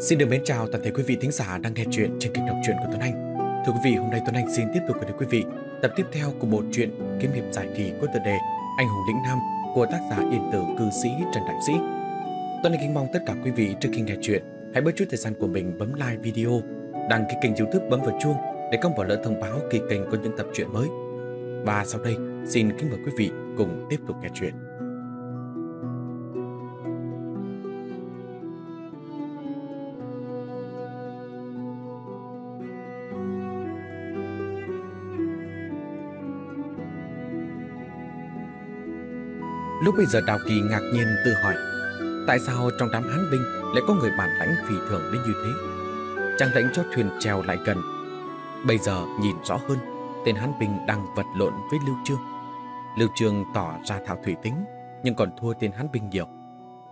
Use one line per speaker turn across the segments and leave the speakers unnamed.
Xin được mến chào toàn thể quý vị thính giả đang nghe chuyện trên kênh đọc truyện của Tuấn Anh. Thưa quý vị, hôm nay Tuấn Anh xin tiếp tục gửi đến quý vị tập tiếp theo của bộ truyện kiếm hiệp giải kỳ của tựa đề Anh hùng lĩnh nam của tác giả yên tử cư sĩ Trần Đại Sĩ. Tuấn Anh kính mong tất cả quý vị trước khi nghe chuyện hãy bớt chút thời gian của mình bấm like video, đăng ký kênh youtube bấm vào chuông để không bỏ lỡ thông báo khi kênh có những tập truyện mới. Và sau đây, xin kính mời quý vị cùng tiếp tục nghe chuyện. Lúc bây giờ Đào Kỳ ngạc nhiên tự hỏi, Tại sao trong đám hán binh lại có người bản lãnh phỉ thường đến như thế? Chẳng lệnh cho thuyền trèo lại gần? Bây giờ nhìn rõ hơn, Tên hán binh đang vật lộn với Lưu Trương. Lưu Trương tỏ ra thảo thủy tính, Nhưng còn thua tên hán binh nhiều.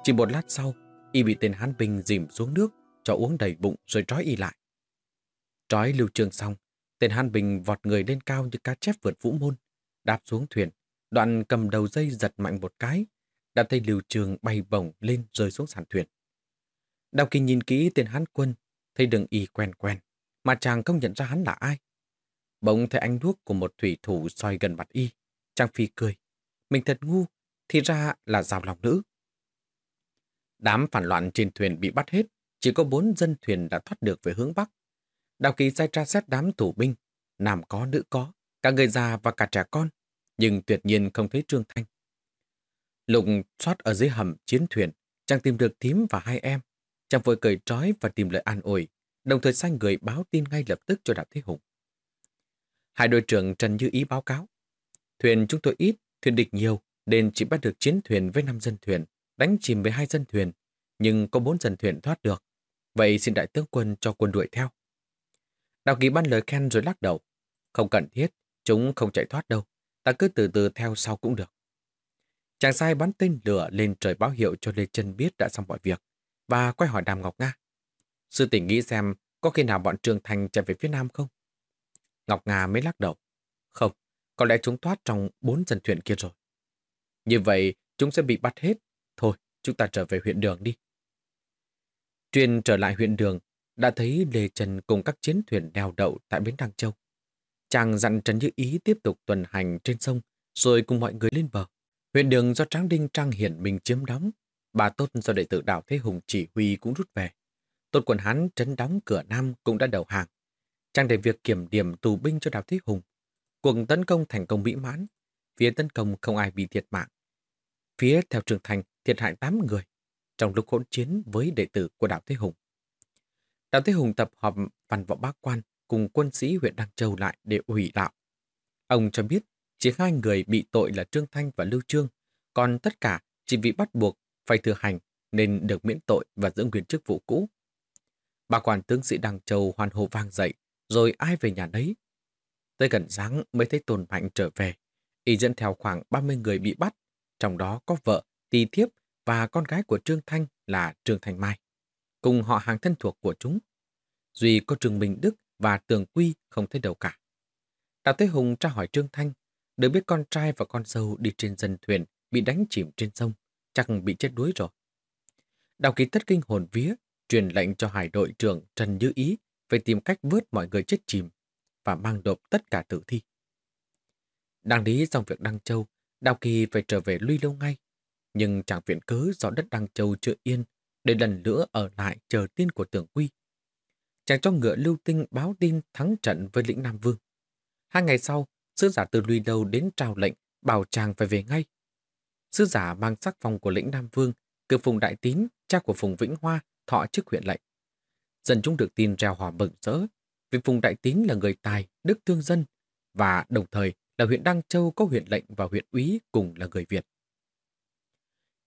Chỉ một lát sau, Y bị tên hán binh dìm xuống nước, Cho uống đầy bụng rồi trói y lại. Trói Lưu Trương xong, Tên hán binh vọt người lên cao như cá chép vượt vũ môn, Đạp xuống thuyền Đoạn cầm đầu dây giật mạnh một cái, đã thấy Lưu Trường bay bổng lên rơi xuống sàn thuyền. Đào Kỳ nhìn kỹ tên hán quân, thấy đường y quen quen, mà chàng không nhận ra hắn là ai. Bỗng thấy ánh đuốc của một thủy thủ soi gần mặt y, chàng phi cười. Mình thật ngu, thì ra là rào lòng nữ. Đám phản loạn trên thuyền bị bắt hết, chỉ có bốn dân thuyền đã thoát được về hướng Bắc. Đào Kỳ sai tra xét đám thủ binh, nam có nữ có, cả người già và cả trẻ con nhưng tuyệt nhiên không thấy Trương Thanh. Lục xoát ở dưới hầm chiến thuyền, chàng tìm được thím và hai em. Chàng vội cười trói và tìm lời an ủi, đồng thời sai người báo tin ngay lập tức cho Đạp Thế Hùng. Hai đội trưởng Trần Như Ý báo cáo. Thuyền chúng tôi ít, thuyền địch nhiều, nên chỉ bắt được chiến thuyền với năm dân thuyền, đánh chìm với hai dân thuyền, nhưng có bốn dân thuyền thoát được. Vậy xin đại tướng quân cho quân đuổi theo. Đào Kỳ ban lời khen rồi lắc đầu. Không cần thiết, chúng không chạy thoát đâu ta cứ từ từ theo sau cũng được. Chàng sai bắn tên lửa lên trời báo hiệu cho Lê Trân biết đã xong mọi việc và quay hỏi Đàm Ngọc Nga. Sư tỉnh nghĩ xem có khi nào bọn Trường Thành chạy về phía Nam không? Ngọc Nga mới lắc đầu. Không, có lẽ chúng thoát trong bốn dân thuyền kia rồi. Như vậy, chúng sẽ bị bắt hết. Thôi, chúng ta trở về huyện đường đi. Truyền trở lại huyện đường, đã thấy Lê Trần cùng các chiến thuyền neo đậu tại bến Đăng Châu. Chàng dặn Trần Như Ý tiếp tục tuần hành trên sông, rồi cùng mọi người lên bờ. Huyện đường do Tráng Đinh Trang Hiển mình chiếm đóng, bà Tốt do đệ tử Đào Thế Hùng chỉ huy cũng rút về. Tốt quần Hán trấn đóng cửa Nam cũng đã đầu hàng. Trang để việc kiểm điểm tù binh cho Đào Thế Hùng. Cuộc tấn công thành công mỹ mãn. Phía tấn công không ai bị thiệt mạng. Phía theo trường thành thiệt hại 8 người trong lúc hỗn chiến với đệ tử của Đào Thế Hùng. Đào Thế Hùng tập họp văn võ bác quan cùng quân sĩ huyện Đăng Châu lại để ủy đạo. Ông cho biết chỉ hai người bị tội là Trương Thanh và Lưu Trương, còn tất cả chỉ bị bắt buộc phải thừa hành nên được miễn tội và giữ quyền chức vụ cũ. Bà quản tướng sĩ Đăng Châu hoàn hồ vang dậy, rồi ai về nhà đấy. Tới gần sáng mới thấy Tôn Mạnh trở về. Y dẫn theo khoảng 30 người bị bắt, trong đó có vợ, tỳ thiếp và con gái của Trương Thanh là Trương Thành Mai, cùng họ hàng thân thuộc của chúng. Duy có Trương Minh Đức và tường quy không thấy đâu cả. Đào Thế Hùng tra hỏi Trương Thanh, được biết con trai và con dâu đi trên dân thuyền bị đánh chìm trên sông, chắc bị chết đuối rồi. Đào Kỳ tất kinh hồn vía, truyền lệnh cho hải đội trưởng Trần Như Ý phải tìm cách vớt mọi người chết chìm và mang đột tất cả tử thi. Đang lý dòng việc Đăng Châu, Đào Kỳ phải trở về Luy Lâu ngay, nhưng chẳng viện cớ do đất Đăng Châu chưa yên để lần nữa ở lại chờ tin của tưởng quy chàng cho ngựa lưu tinh báo tin thắng trận với lĩnh Nam Vương. Hai ngày sau, sứ giả từ Lùi đầu đến trao lệnh bảo chàng phải về ngay. Sứ giả mang sắc phong của lĩnh Nam Vương, cử Phùng Đại Tín, cha của Phùng Vĩnh Hoa, thọ chức huyện lệnh. Dân chúng được tin reo hò mừng rỡ, vì Phùng Đại Tín là người tài, đức thương dân, và đồng thời là huyện Đăng Châu có huyện lệnh và huyện úy cùng là người Việt.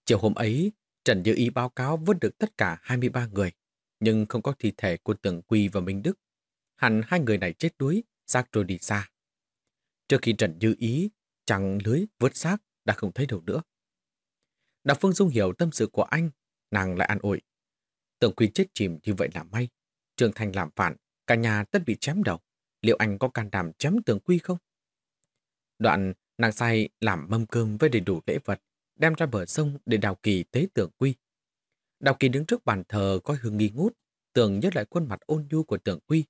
Chiều hôm ấy, Trần Như Ý báo cáo vớt được tất cả 23 người, nhưng không có thi thể của Tưởng Quy và Minh Đức. Hẳn hai người này chết đuối, xác rồi đi xa. Trước khi Trần dư Ý chẳng lưới vớt xác đã không thấy đâu nữa. Đào Phương Dung hiểu tâm sự của anh, nàng lại an ủi. Tưởng Quy chết chìm như vậy là may. Trường Thành làm phản, cả nhà tất bị chém đầu. Liệu anh có can đảm chém Tưởng Quy không? Đoạn, nàng sai làm mâm cơm với đầy đủ lễ vật, đem ra bờ sông để đào kỳ tế Tưởng Quy. Đào Kỳ đứng trước bàn thờ coi hương nghi ngút, tưởng nhớ lại khuôn mặt ôn nhu của tưởng quy,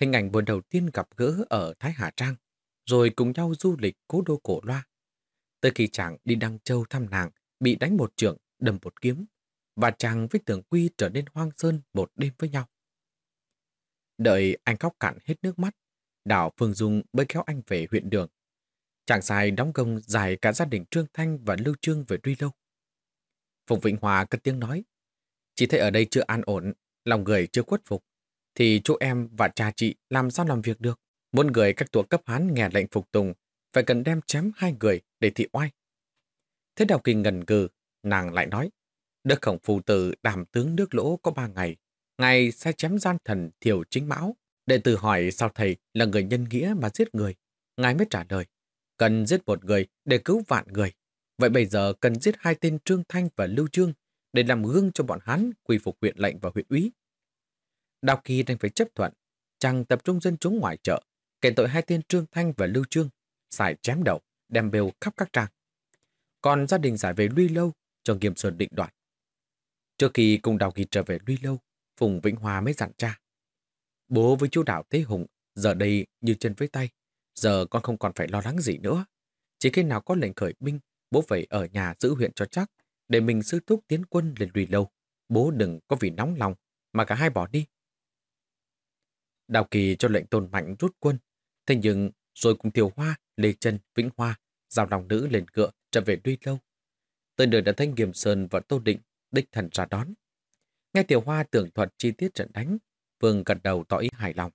hình ảnh buổi đầu tiên gặp gỡ ở Thái Hà Trang, rồi cùng nhau du lịch cố đô cổ loa. Tới khi chàng đi Đăng Châu thăm nàng, bị đánh một trượng, đầm một kiếm, và chàng với tưởng quy trở nên hoang sơn một đêm với nhau. Đợi anh khóc cạn hết nước mắt, đảo Phương Dung mới kéo anh về huyện đường. Chàng sai đóng công dài cả gia đình Trương Thanh và Lưu Trương về Duy Lâu. Phùng Vĩnh Hòa cất tiếng nói, chỉ thấy ở đây chưa an ổn, lòng người chưa khuất phục, thì chú em và cha chị làm sao làm việc được. Muốn người các tổ cấp hán nghe lệnh phục tùng, phải cần đem chém hai người để thị oai. Thế Đào Kỳ ngần ngừ, nàng lại nói, Đức khổng phù tử đảm tướng nước lỗ có ba ngày, ngài sai chém gian thần thiểu chính mão. Đệ tử hỏi sao thầy là người nhân nghĩa mà giết người. Ngài mới trả lời, cần giết một người để cứu vạn người. Vậy bây giờ cần giết hai tên Trương Thanh và Lưu Trương để làm gương cho bọn hắn quy phục huyện lệnh và huyện úy. Đào Kỳ đành phải chấp thuận, chàng tập trung dân chúng ngoài chợ, kể tội hai tên Trương Thanh và Lưu Trương, xài chém đầu, đem bêu khắp các trang. Còn gia đình giải về Luy Lâu cho Nghiêm Sơn định đoạt. Trước khi cùng Đào Kỳ trở về Luy Lâu, Phùng Vĩnh Hòa mới dặn cha. Bố với chú Đạo thế Hùng giờ đây như chân với tay. Giờ con không còn phải lo lắng gì nữa. Chỉ khi nào có lệnh khởi binh, bố phải ở nhà giữ huyện cho chắc, để mình sư thúc tiến quân lên lùi Lâu. Bố đừng có vì nóng lòng mà cả hai bỏ đi. Đào Kỳ cho lệnh tôn mạnh rút quân. Thế nhưng rồi cùng Thiều Hoa, Lê Trân, Vĩnh Hoa, giao lòng nữ lên cựa trở về Duy Lâu. tên nơi đã thanh Nghiêm Sơn và Tô Định đích thần ra đón. Nghe Tiểu Hoa tưởng thuật chi tiết trận đánh, Vương gật đầu tỏ ý hài lòng.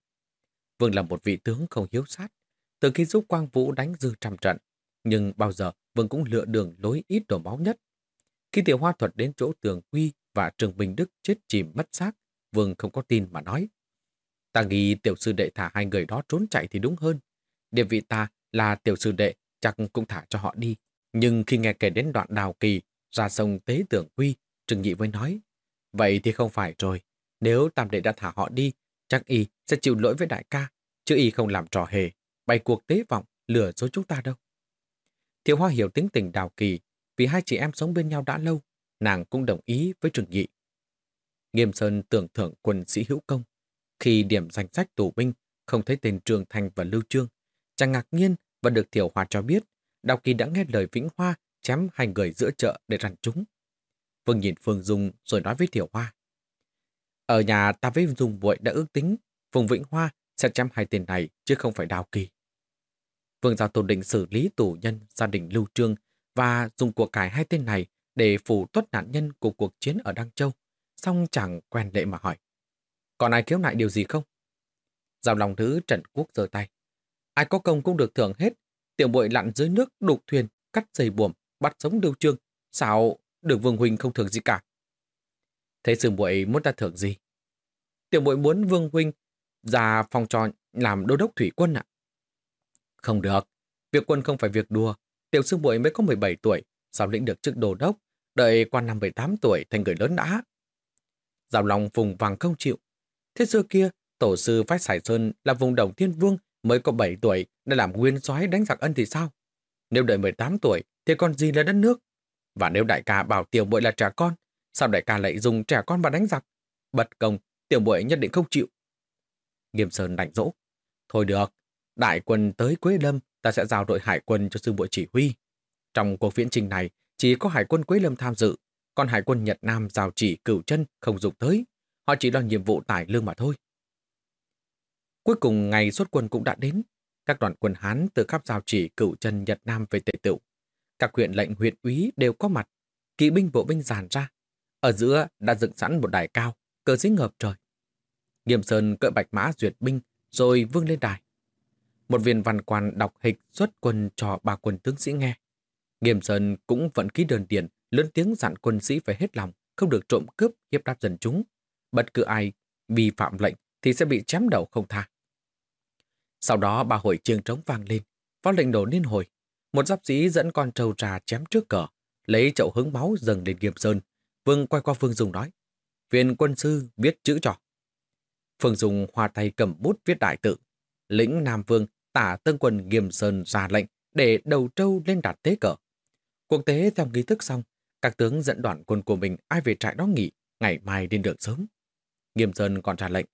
Vương là một vị tướng không hiếu sát, từ khi giúp Quang Vũ đánh dư trăm trận, nhưng bao giờ Vương cũng lựa đường lối ít đổ máu nhất. Khi Tiểu Hoa thuật đến chỗ Tường Quy và Trường Bình Đức chết chìm mất xác, Vương không có tin mà nói. Ta nghĩ tiểu sư đệ thả hai người đó trốn chạy thì đúng hơn. Địa vị ta là tiểu sư đệ, chắc cũng thả cho họ đi. Nhưng khi nghe kể đến đoạn đào kỳ, ra sông tế tưởng quy, Trừng Nhị mới nói, vậy thì không phải rồi. Nếu tam đệ đã thả họ đi, chắc y sẽ chịu lỗi với đại ca, chứ y không làm trò hề, bày cuộc tế vọng, lừa dối chúng ta đâu. Thiếu Hoa hiểu tính tình đào kỳ, vì hai chị em sống bên nhau đã lâu, nàng cũng đồng ý với Trừng Nhị. Nghiêm Sơn tưởng thưởng quân sĩ hữu công, khi điểm danh sách tù binh không thấy tên Trường Thành và Lưu Trương, chàng ngạc nhiên và được Thiểu Hoa cho biết Đào Kỳ đã nghe lời Vĩnh Hoa chém hai người giữa chợ để răn chúng. Vương nhìn Phương Dung rồi nói với Thiểu Hoa. Ở nhà ta với Dung Bội đã ước tính Phùng Vĩnh Hoa sẽ chém hai tên này chứ không phải Đào Kỳ. Vương giao tổ định xử lý tù nhân gia đình Lưu Trương và dùng của cải hai tên này để phủ tuất nạn nhân của cuộc chiến ở Đăng Châu. Xong chẳng quen lệ mà hỏi. Còn ai khiếu nại điều gì không? Giao lòng thứ Trần Quốc giơ tay. Ai có công cũng được thưởng hết. Tiểu bội lặn dưới nước, đục thuyền, cắt dây buồm, bắt sống điêu trương. Sao được Vương Huynh không thưởng gì cả? Thế sư bội muốn ta thưởng gì? Tiểu bội muốn Vương Huynh ra phòng tròn làm đô đốc thủy quân ạ. Không được. Việc quân không phải việc đùa. Tiểu sư bội mới có 17 tuổi, sao lĩnh được chức đồ đốc, đợi qua năm 18 tuổi thành người lớn đã. Giao lòng vùng vàng không chịu, Thế xưa kia, tổ sư Phái Sải Sơn là vùng đồng thiên vương mới có 7 tuổi đã làm nguyên soái đánh giặc ân thì sao? Nếu đợi 18 tuổi thì còn gì là đất nước? Và nếu đại ca bảo tiểu bội là trẻ con, sao đại ca lại dùng trẻ con mà đánh giặc? Bật công, tiểu bội nhất định không chịu. Nghiêm Sơn đánh dỗ. Thôi được, đại quân tới Quế Lâm, ta sẽ giao đội hải quân cho sư bộ chỉ huy. Trong cuộc viễn trình này, chỉ có hải quân Quế Lâm tham dự, còn hải quân Nhật Nam giao chỉ cửu chân không dùng tới. Họ chỉ lo nhiệm vụ tải lương mà thôi. Cuối cùng ngày xuất quân cũng đã đến. Các đoàn quân Hán từ khắp giao chỉ cửu chân Nhật Nam về tề tựu. Các huyện lệnh huyện úy đều có mặt. Kỵ binh bộ binh dàn ra. Ở giữa đã dựng sẵn một đài cao, cờ dính ngợp trời. Nghiêm Sơn cỡ bạch mã duyệt binh rồi vương lên đài. Một viên văn quan đọc hịch xuất quân cho ba quân tướng sĩ nghe. Nghiêm Sơn cũng vẫn ký đơn điện lớn tiếng dặn quân sĩ phải hết lòng, không được trộm cướp hiếp đáp dân chúng, Bất cứ ai vi phạm lệnh thì sẽ bị chém đầu không tha. Sau đó ba hồi chiêng trống vang lên, phó lệnh đổ liên hồi. Một giáp sĩ dẫn con trâu trà chém trước cờ, lấy chậu hứng máu dâng lên Nghiêm Sơn. Vương quay qua Phương Dung nói, viên quân sư viết chữ cho. Phương Dung hòa tay cầm bút viết đại tự. Lĩnh Nam Vương tả tân quân Nghiêm Sơn ra lệnh để đầu trâu lên đặt tế cờ. Cuộc tế theo nghi thức xong, các tướng dẫn đoàn quân của mình ai về trại đó nghỉ, ngày mai lên đường sớm. Nghiêm Sơn còn ra lệnh.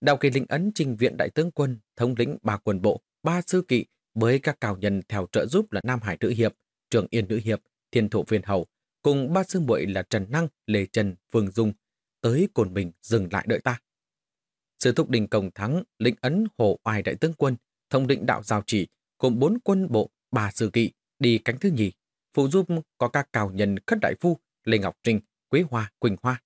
Đào kỳ lĩnh ấn trình viện đại tướng quân, thống lĩnh ba quân bộ, ba sư kỵ với các cao nhân theo trợ giúp là Nam Hải Nữ Hiệp, Trường Yên Nữ Hiệp, Thiên Thủ Viên Hầu, cùng ba sư muội là Trần Năng, Lê Trần, Phương Dung, tới cồn mình dừng lại đợi ta. Sư thúc đình công thắng, lĩnh ấn hồ oai đại tướng quân, thống định đạo giao chỉ, gồm bốn quân bộ, ba sư kỵ, đi cánh thứ nhì. Phụ giúp có các cao nhân khất đại phu, Lê Ngọc Trinh, Quế Hoa, Quỳnh Hoa.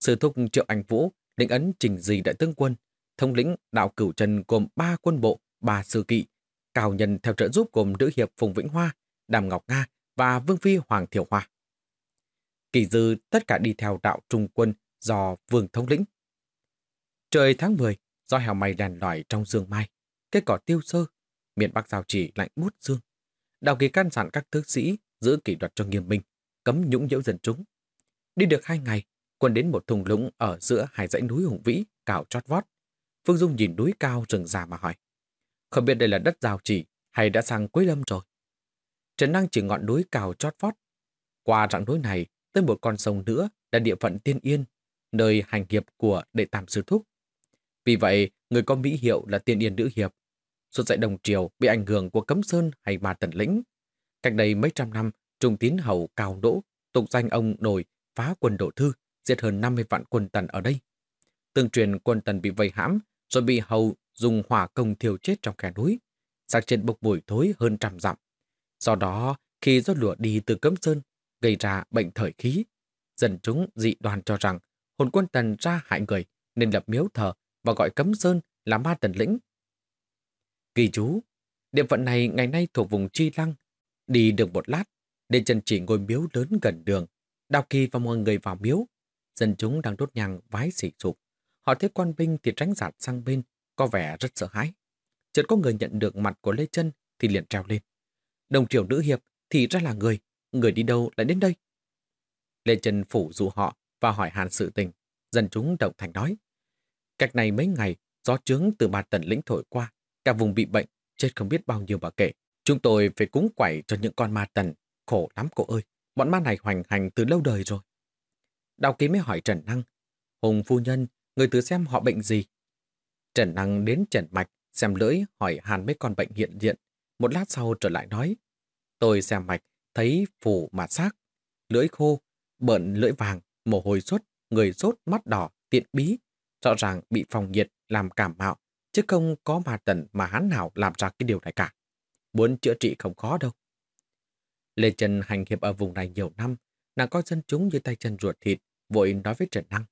Sư thúc Triệu Anh Vũ, lĩnh ấn trình gì đại tướng quân, thông lĩnh đạo cửu trần gồm ba quân bộ, ba sư kỵ, cao nhân theo trợ giúp gồm nữ hiệp Phùng Vĩnh Hoa, Đàm Ngọc Nga và Vương Phi Hoàng Thiểu Hoa. Kỳ dư tất cả đi theo đạo trung quân do Vương thống lĩnh. Trời tháng 10, do hẻo mây đàn lỏi trong dương mai, cây cỏ tiêu sơ, miền Bắc giao chỉ lạnh bút dương. Đào kỳ can dặn các tướng sĩ giữ kỷ luật cho nghiêm minh, cấm nhũng nhiễu dân chúng. Đi được hai ngày, quân đến một thùng lũng ở giữa hai dãy núi hùng vĩ, cào chót vót. Phương Dung nhìn núi cao rừng già mà hỏi. Không biết đây là đất giao chỉ hay đã sang Quế Lâm rồi? Trần Năng chỉ ngọn núi cào chót vót. Qua rặng núi này, tới một con sông nữa là địa phận Tiên Yên, nơi hành hiệp của đệ tam sư thúc. Vì vậy, người có mỹ hiệu là Tiên Yên Nữ Hiệp. Suốt dạy đồng triều bị ảnh hưởng của Cấm Sơn hay Ma Tần Lĩnh. Cách đây mấy trăm năm, Trung Tín Hầu Cao Đỗ tục danh ông nổi phá quân đổ thư, giết hơn 50 vạn quân tần ở đây. Tương truyền quân tần bị vây hãm, rồi bị hầu dùng hỏa công thiêu chết trong khe núi. Xác trên bốc mùi thối hơn trăm dặm. Do đó, khi gió lửa đi từ Cấm Sơn, gây ra bệnh thời khí, dân chúng dị đoàn cho rằng hồn quân tần ra hại người nên lập miếu thờ và gọi Cấm Sơn là ma tần lĩnh. Ghi chú, địa phận này ngày nay thuộc vùng Chi Lăng. Đi được một lát, để chân chỉ ngôi miếu lớn gần đường. Đào Kỳ và mọi người vào miếu. Dân chúng đang đốt nhang vái xỉ sụp. Họ thấy quan binh thì tránh giạt sang bên, có vẻ rất sợ hãi. Chợt có người nhận được mặt của Lê Chân thì liền treo lên. Đồng triều nữ hiệp thì ra là người, người đi đâu lại đến đây? Lê trần phủ dụ họ và hỏi hàn sự tình. Dân chúng động thành nói. Cách này mấy ngày, gió trướng từ ba tần lĩnh thổi qua, cả vùng bị bệnh, chết không biết bao nhiêu bà kể. Chúng tôi phải cúng quẩy cho những con ma tần. Khổ lắm cô ơi, bọn ma này hoành hành từ lâu đời rồi. Đào ký mới hỏi Trần Năng. Hùng phu nhân, người thử xem họ bệnh gì? Trần Năng đến Trần Mạch, xem lưỡi hỏi hàn mấy con bệnh hiện diện. Một lát sau trở lại nói. Tôi xem mạch, thấy phủ mà xác, lưỡi khô, bợn lưỡi vàng, mồ hôi suốt, người sốt, mắt đỏ, tiện bí. Rõ ràng bị phòng nhiệt, làm cảm mạo, chứ không có mà tần mà hắn nào làm ra cái điều này cả. Muốn chữa trị không khó đâu. Lê Trần hành hiệp ở vùng này nhiều năm, nàng coi dân chúng như tay chân ruột thịt, vội nói với Trần Năng.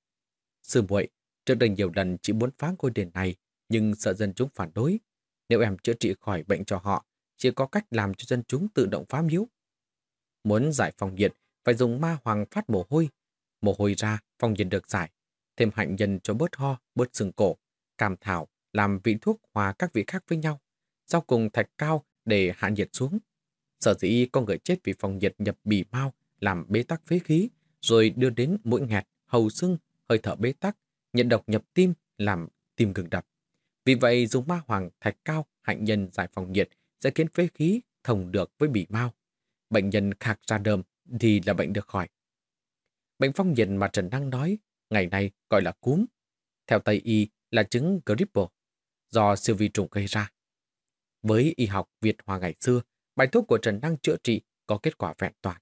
Sư muội, trước đây nhiều lần chỉ muốn phá ngôi đền này, nhưng sợ dân chúng phản đối. Nếu em chữa trị khỏi bệnh cho họ, chỉ có cách làm cho dân chúng tự động phá miếu. Muốn giải phòng nhiệt, phải dùng ma hoàng phát mồ hôi. Mồ hôi ra, phòng nhiệt được giải. Thêm hạnh nhân cho bớt ho, bớt xương cổ, cam thảo, làm vị thuốc hòa các vị khác với nhau. Sau cùng thạch cao để hạ nhiệt xuống. Sở dĩ có người chết vì phòng nhiệt nhập bì mau, làm bế tắc phế khí, rồi đưa đến mũi nghẹt, hầu sưng, hơi thở bế tắc, nhận độc nhập tim, làm tim ngừng đập. Vì vậy dùng ma hoàng thạch cao hạnh nhân giải phòng nhiệt sẽ khiến phế khí thông được với bì mau. Bệnh nhân khạc ra đờm thì là bệnh được khỏi. Bệnh phong nhiệt mà Trần Đăng nói ngày nay gọi là cúm. Theo Tây Y là chứng Gripple, do siêu vi trùng gây ra. Với y học Việt Hòa ngày xưa, bài thuốc của Trần Năng chữa trị có kết quả vẹn toàn.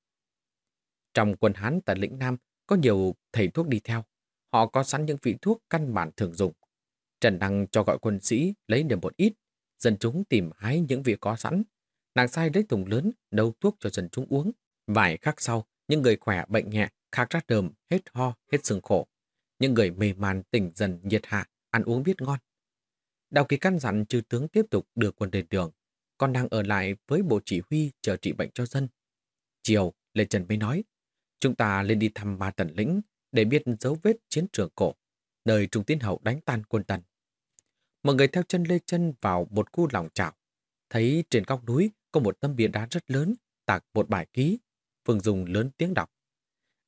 Trong quân Hán tại lĩnh Nam có nhiều thầy thuốc đi theo. Họ có sẵn những vị thuốc căn bản thường dùng. Trần Năng cho gọi quân sĩ lấy được một ít. Dân chúng tìm hái những vị có sẵn. Nàng sai lấy thùng lớn nấu thuốc cho dân chúng uống. Vài khắc sau, những người khỏe bệnh nhẹ, khạc ra đờm, hết ho, hết sương khổ. Những người mê man tỉnh dần nhiệt hạ, ăn uống biết ngon. Đào kỳ căn dặn chư tướng tiếp tục đưa quân lên đường, còn đang ở lại với bộ chỉ huy chờ trị bệnh cho dân. Chiều, Lê Trần mới nói, chúng ta lên đi thăm ma tần lĩnh để biết dấu vết chiến trường cổ, nơi Trung Tiến Hậu đánh tan quân tần. Mọi người theo chân Lê trần vào một khu lòng trào, thấy trên góc núi có một tấm bia đá rất lớn, tạc một bài ký, Phương Dùng lớn tiếng đọc.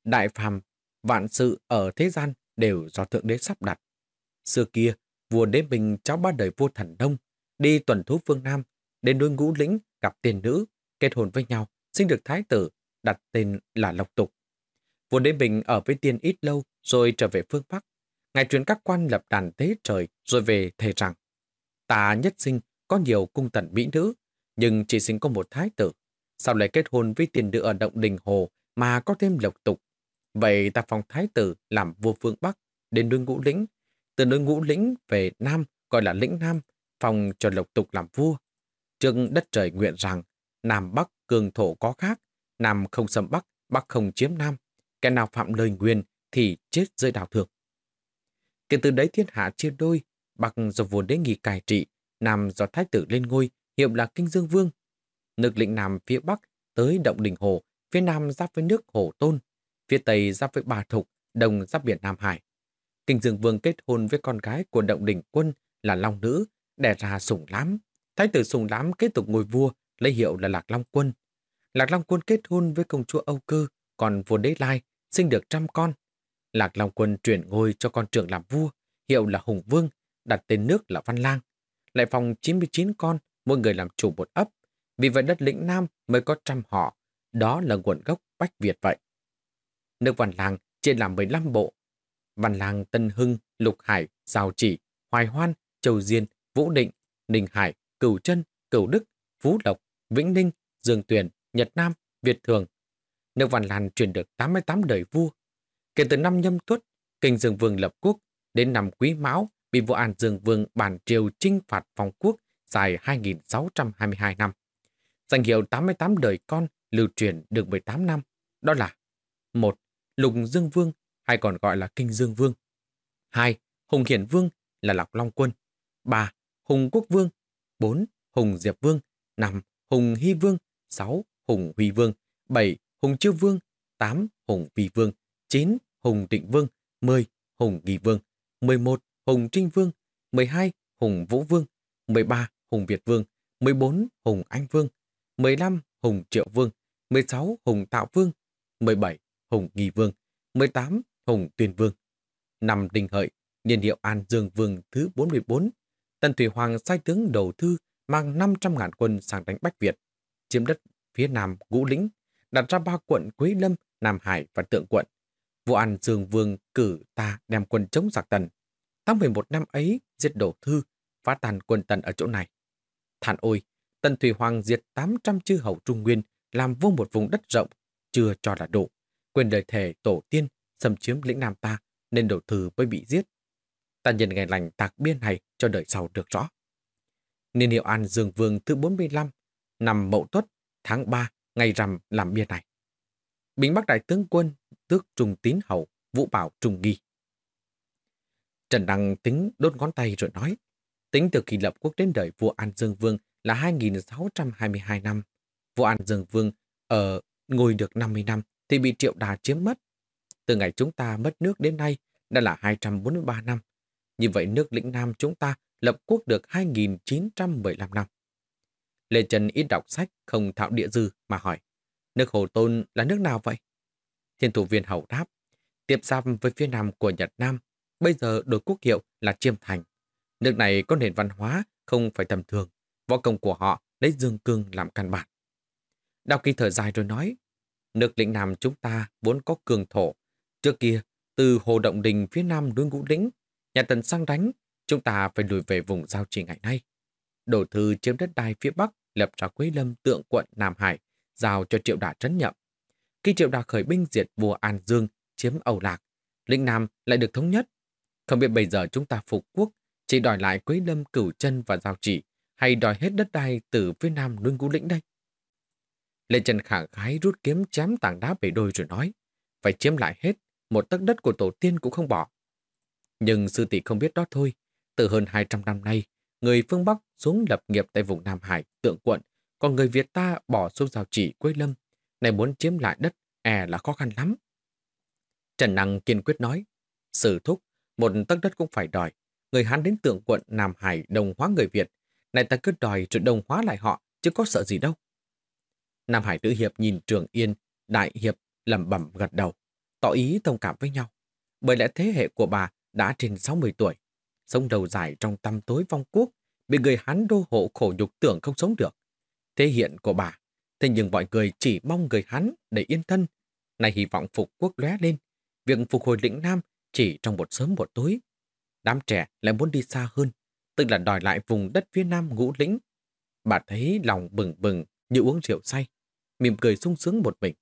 Đại phàm, vạn sự ở thế gian đều do Thượng Đế sắp đặt. Xưa kia, vua Đế Bình cháu ba đời vua Thần Đông, đi tuần thú phương Nam, đến núi ngũ lĩnh gặp tiền nữ, kết hôn với nhau, sinh được thái tử, đặt tên là Lộc Tục. Vua Đế Bình ở với tiên ít lâu rồi trở về phương Bắc. Ngài truyền các quan lập đàn tế trời rồi về thề rằng ta nhất sinh có nhiều cung tần mỹ nữ, nhưng chỉ sinh có một thái tử. Sao lại kết hôn với tiền nữ ở động đình hồ mà có thêm lộc tục? Vậy ta phong thái tử làm vua phương Bắc, đến núi ngũ lĩnh. Từ núi ngũ lĩnh về Nam gọi là lĩnh Nam, phong cho lộc tục làm vua. Trương đất trời nguyện rằng, Nam Bắc cường thổ có khác, Nam không xâm Bắc, Bắc không chiếm Nam. Kẻ nào phạm lời nguyên thì chết dưới đào thượng. Kể từ đấy thiên hạ chia đôi, Bắc do vua đế nghị cai trị, Nam do thái tử lên ngôi, hiệu là Kinh Dương Vương. Nước lĩnh Nam phía Bắc tới Động Đình Hồ, phía Nam giáp với nước Hồ Tôn, phía Tây giáp với Bà Thục, Đông giáp biển Nam Hải. Kinh Dương Vương kết hôn với con gái của Động Đình Quân là Long Nữ, đẻ ra Sùng Lám. Thái tử Sùng Lám kết tục ngôi vua, lấy hiệu là Lạc Long Quân. Lạc Long Quân kết hôn với công chúa Âu Cơ, còn vua Đế Lai sinh được trăm con. Lạc Long Quân chuyển ngôi cho con trưởng làm vua, hiệu là Hùng Vương, đặt tên nước là Văn Lang. Lại phòng 99 con, mỗi người làm chủ một ấp. Vì vậy đất lĩnh Nam mới có trăm họ. Đó là nguồn gốc Bách Việt vậy. Nước Văn Lang chia làm 15 bộ. Văn Lang Tân Hưng, Lục Hải, Giao Chỉ, Hoài Hoan, Châu Diên, Vũ Định, Ninh Hải, Cửu Trân, Cửu Đức, Phú Lộc, Vĩnh Ninh, Dương Tuyền, Nhật Nam, Việt Thường. Nước Văn Lan truyền được 88 đời vua. Kể từ năm nhâm tuất, kinh Dương Vương lập quốc, đến năm Quý Mão bị vua An Dương Vương bản triều trinh phạt phong quốc dài 2.622 năm. Danh hiệu 88 đời con lưu truyền được 18 năm, đó là một Lục Dương Vương, hay còn gọi là Kinh Dương Vương. 2. Hùng Hiển Vương là Lộc Long Quân. 3. Hùng Quốc Vương. 4. Hùng Diệp Vương. 5. Hùng Hy Vương. 6. Hùng Huy Vương. 7. Hùng Chiêu Vương. 8. Hùng Vi Vương. 9. Hùng Định Vương. 10. Hùng Nghi Vương. 11. Hùng Trinh Vương. 12. Hùng Vũ Vương. 13. Hùng Việt Vương. 14. Hùng Anh Vương. 15. Hùng Triệu Vương. 16. Hùng Tạo Vương. 17. Hùng Nghi Vương. 18. Hùng Tuyên Vương. Năm Đinh Hợi, niên hiệu An Dương Vương thứ 44, Tần Thủy Hoàng sai tướng đầu thư mang 500.000 quân sang đánh Bách Việt, chiếm đất phía nam Ngũ Lĩnh, đặt ra ba quận Quế Lâm, Nam Hải và Tượng Quận. Vua An Dương Vương cử ta đem quân chống giặc Tần. Tháng 11 năm ấy, giết đổ thư, phá tàn quân Tần ở chỗ này. Thản ôi, Tần Thủy Hoàng diệt 800 chư hầu Trung Nguyên, làm vô một vùng đất rộng, chưa cho là đủ. Quyền đời thể tổ tiên xâm chiếm lĩnh Nam ta, nên đầu thư mới bị giết. Ta nhận ngày lành tạc biên này cho đời sau được rõ. Niên hiệu An Dương Vương thứ 45, năm Mậu Tuất, tháng 3, ngày rằm làm biên này. Bình Bắc Đại tướng quân, tước Trung Tín Hậu, Vũ Bảo Trung Nghi. Trần Đăng tính đốt ngón tay rồi nói, tính từ khi lập quốc đến đời vua An Dương Vương là 2622 năm. Vua An Dương Vương ở ngồi được 50 năm thì bị triệu đà chiếm mất. Từ ngày chúng ta mất nước đến nay đã là 243 năm. Như vậy nước lĩnh Nam chúng ta lập quốc được 2.915 năm. Lê Trần ít đọc sách, không thạo địa dư mà hỏi, nước Hồ Tôn là nước nào vậy? Thiên thủ viên hậu đáp, tiếp giáp với phía nam của Nhật Nam, bây giờ đổi quốc hiệu là Chiêm Thành. Nước này có nền văn hóa không phải tầm thường, võ công của họ lấy dương cương làm căn bản. Đào kỳ thở dài rồi nói, nước lĩnh Nam chúng ta vốn có cường thổ. Trước kia, từ Hồ Động Đình phía nam núi Ngũ Lĩnh, nhà Tần sang đánh, chúng ta phải lùi về vùng giao chỉ ngày nay. Đổ thư chiếm đất đai phía Bắc, lập ra Quế Lâm tượng quận Nam Hải, giao cho Triệu Đà trấn nhậm. Khi Triệu Đà khởi binh diệt vua An Dương, chiếm Âu Lạc, lĩnh Nam lại được thống nhất. Không biết bây giờ chúng ta phục quốc, chỉ đòi lại Quế Lâm cửu chân và giao chỉ, hay đòi hết đất đai từ phía Nam núi Ngũ Lĩnh đây? Lê Trần khả khái rút kiếm chém tảng đá bể đôi rồi nói, phải chiếm lại hết, một tấc đất của tổ tiên cũng không bỏ. Nhưng sư tỷ không biết đó thôi, từ hơn 200 năm nay, người phương Bắc xuống lập nghiệp tại vùng Nam Hải, tượng quận, còn người Việt ta bỏ xuống giao chỉ Quế Lâm, này muốn chiếm lại đất, e là khó khăn lắm. Trần Năng kiên quyết nói, sử thúc, một tấc đất cũng phải đòi, người Hán đến tượng quận Nam Hải đồng hóa người Việt, này ta cứ đòi rồi đồng hóa lại họ, chứ có sợ gì đâu. Nam Hải Tử Hiệp nhìn Trường Yên, Đại Hiệp lẩm bẩm gật đầu, tỏ ý thông cảm với nhau. Bởi lẽ thế hệ của bà đã trên 60 tuổi, sống đầu dài trong tăm tối vong quốc, bị người Hán đô hộ khổ nhục tưởng không sống được. Thế hiện của bà, thế nhưng mọi người chỉ mong người Hán để yên thân. nay hy vọng phục quốc lóe lên, việc phục hồi lĩnh Nam chỉ trong một sớm một tối. Đám trẻ lại muốn đi xa hơn, tức là đòi lại vùng đất phía nam ngũ lĩnh. Bà thấy lòng bừng bừng như uống rượu say, mỉm cười sung sướng một mình.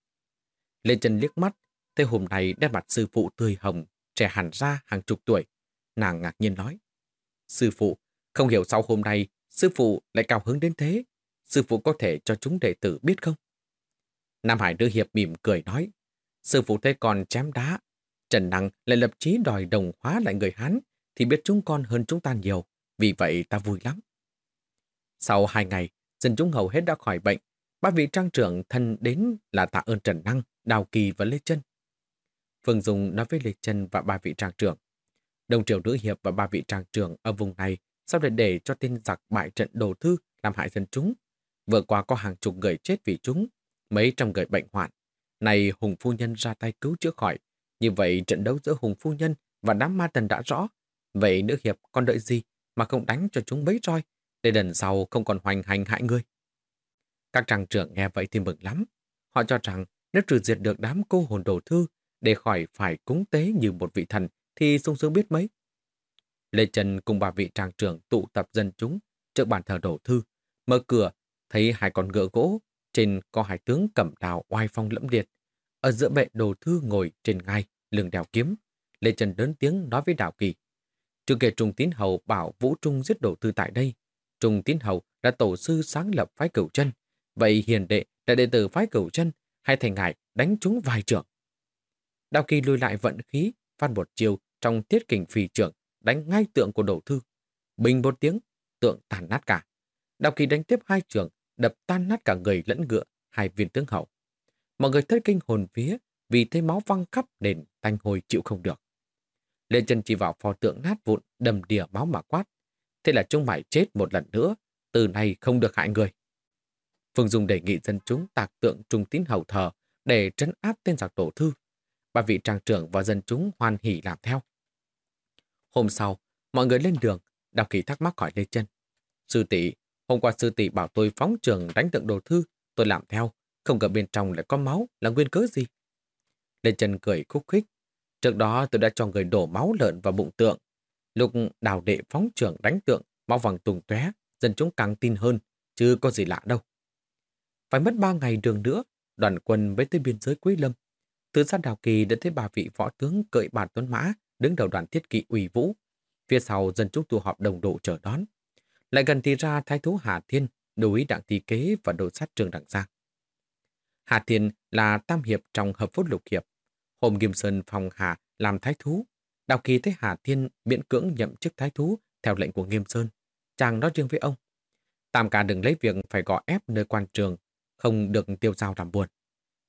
Lê Trần liếc mắt, thấy hôm nay đen mặt sư phụ tươi hồng, trẻ hẳn ra hàng chục tuổi. Nàng ngạc nhiên nói, Sư phụ, không hiểu sau hôm nay sư phụ lại cao hứng đến thế. Sư phụ có thể cho chúng đệ tử biết không? Nam Hải Đưa Hiệp mỉm cười nói, sư phụ thấy con chém đá. Trần Năng lại lập chí đòi đồng hóa lại người Hán, thì biết chúng con hơn chúng ta nhiều, vì vậy ta vui lắm. Sau hai ngày, dân chúng hầu hết đã khỏi bệnh, ba vị trang trưởng thân đến là tạ ơn Trần Năng, Đào Kỳ và Lê Trân. Phương Dung nói với Lê Trân và ba vị trang trưởng, Đồng triều nữ hiệp và ba vị trang trưởng ở vùng này sau để để cho tên giặc bại trận đồ thư làm hại dân chúng. Vừa qua có hàng chục người chết vì chúng, mấy trăm người bệnh hoạn. Này Hùng Phu Nhân ra tay cứu chữa khỏi. Như vậy trận đấu giữa Hùng Phu Nhân và đám ma tần đã rõ. Vậy nữ hiệp còn đợi gì mà không đánh cho chúng mấy roi để lần sau không còn hoành hành hại người. Các trang trưởng nghe vậy thì mừng lắm. Họ cho rằng nếu trừ diệt được đám cô hồn đồ thư để khỏi phải cúng tế như một vị thần thì sung sướng biết mấy. Lê Trần cùng bà vị trang trưởng tụ tập dân chúng trước bàn thờ đổ thư, mở cửa, thấy hai con ngựa gỗ, trên có hai tướng cẩm đào oai phong lẫm liệt. Ở giữa bệ đồ thư ngồi trên ngai, lưng đèo kiếm. Lê Trần lớn tiếng nói với Đạo Kỳ. Trước kể Trung Tín Hầu bảo Vũ Trung giết đổ thư tại đây. Trung Tín Hầu là tổ sư sáng lập phái cửu chân. Vậy hiền đệ là đệ tử phái cửu chân hay thành ngại đánh chúng vài trưởng. đào Kỳ lùi lại vận khí, phát một chiều trong tiết kình phi trưởng đánh ngay tượng của đổ thư. Bình một tiếng, tượng tàn nát cả. Đào kỳ đánh tiếp hai trường, đập tan nát cả người lẫn ngựa, hai viên tướng hậu. Mọi người thất kinh hồn vía vì thấy máu văng khắp nền thanh hồi chịu không được. Lê chân chỉ vào pho tượng nát vụn, đầm đìa máu mà quát. Thế là chúng mày chết một lần nữa, từ nay không được hại người. Phương Dung đề nghị dân chúng tạc tượng trung tín hậu thờ để trấn áp tên giặc tổ thư. Ba vị trang trưởng và dân chúng hoan hỉ làm theo. Hôm sau, mọi người lên đường, Đào Kỳ thắc mắc hỏi Lê Chân. Sư tỷ, hôm qua sư tỷ bảo tôi phóng trường đánh tượng đồ thư, tôi làm theo, không ngờ bên trong lại có máu, là nguyên cớ gì? Lê Chân cười khúc khích. Trước đó tôi đã cho người đổ máu lợn vào bụng tượng. Lúc đào đệ phóng trường đánh tượng, máu vàng tùng tóe, dân chúng càng tin hơn, chứ có gì lạ đâu. Phải mất ba ngày đường nữa, đoàn quân mới tới biên giới Quế Lâm. Từ xa Đào Kỳ đã thấy bà vị võ tướng cợi bản tuấn mã, đứng đầu đoàn thiết kỵ ủy vũ. Phía sau dân chúng tụ họp đồng độ chờ đón. Lại gần thì ra thái thú Hà Thiên, đối đảng thi kế và đội sát trường đảng Giang. Hà Thiên là tam hiệp trong hợp phốt lục hiệp. Hôm Nghiêm Sơn phòng Hà làm thái thú. Đào Kỳ thấy Hà Thiên miễn cưỡng nhậm chức thái thú theo lệnh của Nghiêm Sơn. Chàng nói riêng với ông. Tam cả đừng lấy việc phải gõ ép nơi quan trường, không được tiêu giao làm buồn.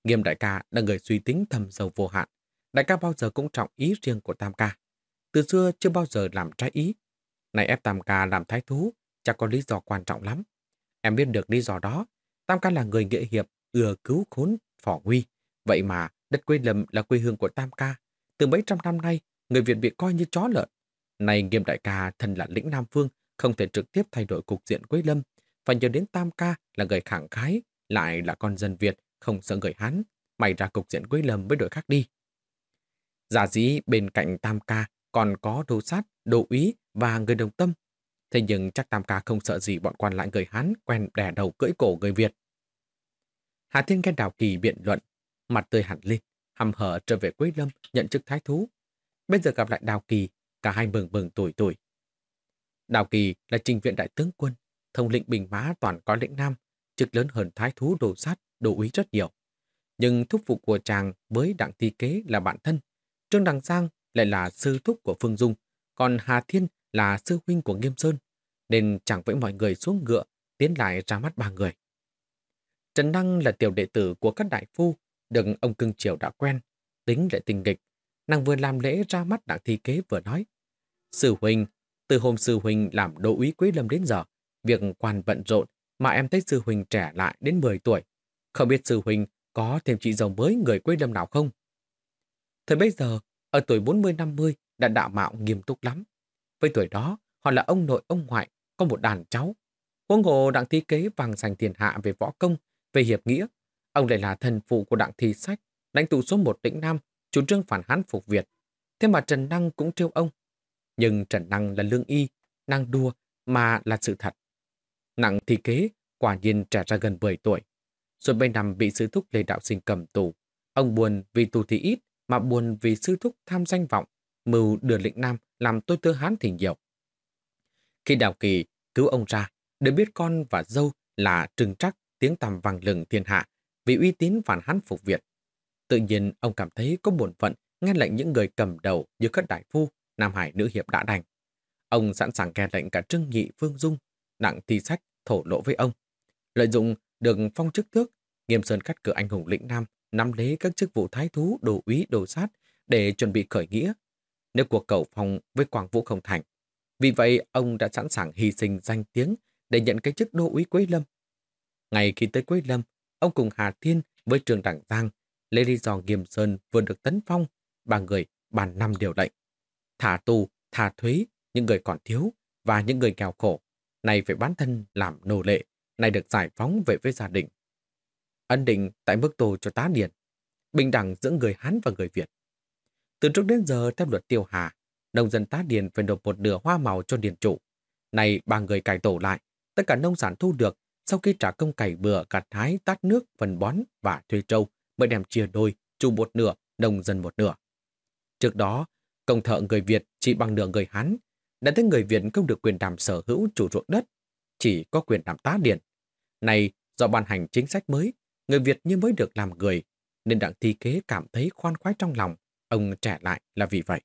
Nghiêm đại ca là người suy tính thầm sâu vô hạn, Đại ca bao giờ cũng trọng ý riêng của Tam ca. Từ xưa chưa bao giờ làm trái ý. Này ép Tam ca làm thái thú, chắc có lý do quan trọng lắm. Em biết được lý do đó. Tam ca là người nghĩa hiệp, ưa cứu khốn, phỏ nguy. Vậy mà đất quê lầm là quê hương của Tam ca. Từ mấy trăm năm nay, người Việt bị coi như chó lợn. Này nghiêm đại ca thân là lĩnh Nam Phương, không thể trực tiếp thay đổi cục diện Quế Lâm. Phải nhờ đến Tam ca là người khẳng khái, lại là con dân Việt, không sợ người Hán. Mày ra cục diện Quế Lâm với đội khác đi. Giả dĩ bên cạnh Tam Ca còn có đô sát, đô úy và người đồng tâm. Thế nhưng chắc Tam Ca không sợ gì bọn quan lại người Hán quen đè đầu cưỡi cổ người Việt. Hà Thiên nghe Đào Kỳ biện luận, mặt tươi hẳn lên, hầm hở trở về Quế Lâm nhận chức thái thú. Bây giờ gặp lại Đào Kỳ, cả hai mừng mừng tuổi tuổi. Đào Kỳ là trình viện đại tướng quân, thông lĩnh bình mã toàn có lĩnh Nam, chức lớn hơn thái thú đồ sát, đồ úy rất nhiều. Nhưng thúc phụ của chàng với đặng thi kế là bạn thân, Trương Đằng Giang lại là sư thúc của Phương Dung, còn Hà Thiên là sư huynh của Nghiêm Sơn, nên chẳng với mọi người xuống ngựa, tiến lại ra mắt ba người. Trần Năng là tiểu đệ tử của các đại phu, được ông cưng triều đã quen, tính lại tình nghịch. Nàng vừa làm lễ ra mắt đặng thi kế vừa nói. Sư huynh, từ hôm sư huynh làm đô úy Quế Lâm đến giờ, việc quan bận rộn mà em thấy sư huynh trẻ lại đến 10 tuổi. Không biết sư huynh có thêm chị dâu mới người quê Lâm nào không? Thời bây giờ, ở tuổi 40-50 đã đạo mạo nghiêm túc lắm. Với tuổi đó, họ là ông nội ông ngoại, có một đàn cháu. Huống hồ đặng thi kế vàng giành tiền hạ về võ công, về hiệp nghĩa. Ông lại là thần phụ của đặng thi sách, lãnh tụ số một tỉnh Nam, chủ trương phản hán phục Việt. Thế mà Trần Năng cũng trêu ông. Nhưng Trần Năng là lương y, năng đua mà là sự thật. Nặng thì kế, quả nhiên trẻ ra gần 10 tuổi. Rồi mấy năm bị sư thúc Lê Đạo Sinh cầm tù. Ông buồn vì tù thì ít, mà buồn vì sư thúc tham danh vọng, mưu đưa lĩnh Nam làm tôi tư hán thì nhiều. Khi Đào Kỳ cứu ông ra, để biết con và dâu là trừng trắc tiếng tầm vàng lừng thiên hạ vì uy tín phản hán phục Việt. Tự nhiên ông cảm thấy có buồn phận nghe lệnh những người cầm đầu như các đại phu, Nam Hải nữ hiệp đã đành. Ông sẵn sàng nghe lệnh cả Trương Nhị Phương Dung, nặng thi sách, thổ lộ với ông. Lợi dụng được phong chức tước, Nghiêm Sơn cắt cửa anh hùng lĩnh Nam, nắm lấy các chức vụ thái thú, đồ úy, đồ sát để chuẩn bị khởi nghĩa. Nếu cuộc cầu phong với Quảng Vũ không thành, vì vậy ông đã sẵn sàng hy sinh danh tiếng để nhận cái chức đô úy Quế Lâm. Ngày khi tới Quế Lâm, ông cùng Hà Thiên với trường Đảng Giang lấy lý do Nghiêm Sơn vừa được tấn phong, ba người bàn năm điều lệnh. Thả tù, thả thuế, những người còn thiếu và những người nghèo khổ, này phải bán thân làm nô lệ, này được giải phóng về với gia đình. Ân định tại mức tù cho tá điền, bình đẳng giữa người Hán và người Việt. Từ trước đến giờ theo luật tiêu hà, nông dân tá điền phải nộp một nửa hoa màu cho điền chủ. Này ba người cải tổ lại, tất cả nông sản thu được sau khi trả công cày bừa gặt hái tát nước, phân bón và thuê trâu mới đem chia đôi, chủ một nửa, nông dân một nửa. Trước đó, công thợ người Việt chỉ bằng nửa người Hán, đã thấy người Việt không được quyền đảm sở hữu chủ ruộng đất, chỉ có quyền đảm tá điện Này, do ban hành chính sách mới, người Việt như mới được làm người, nên đặng thi kế cảm thấy khoan khoái trong lòng, ông trẻ lại là vì vậy.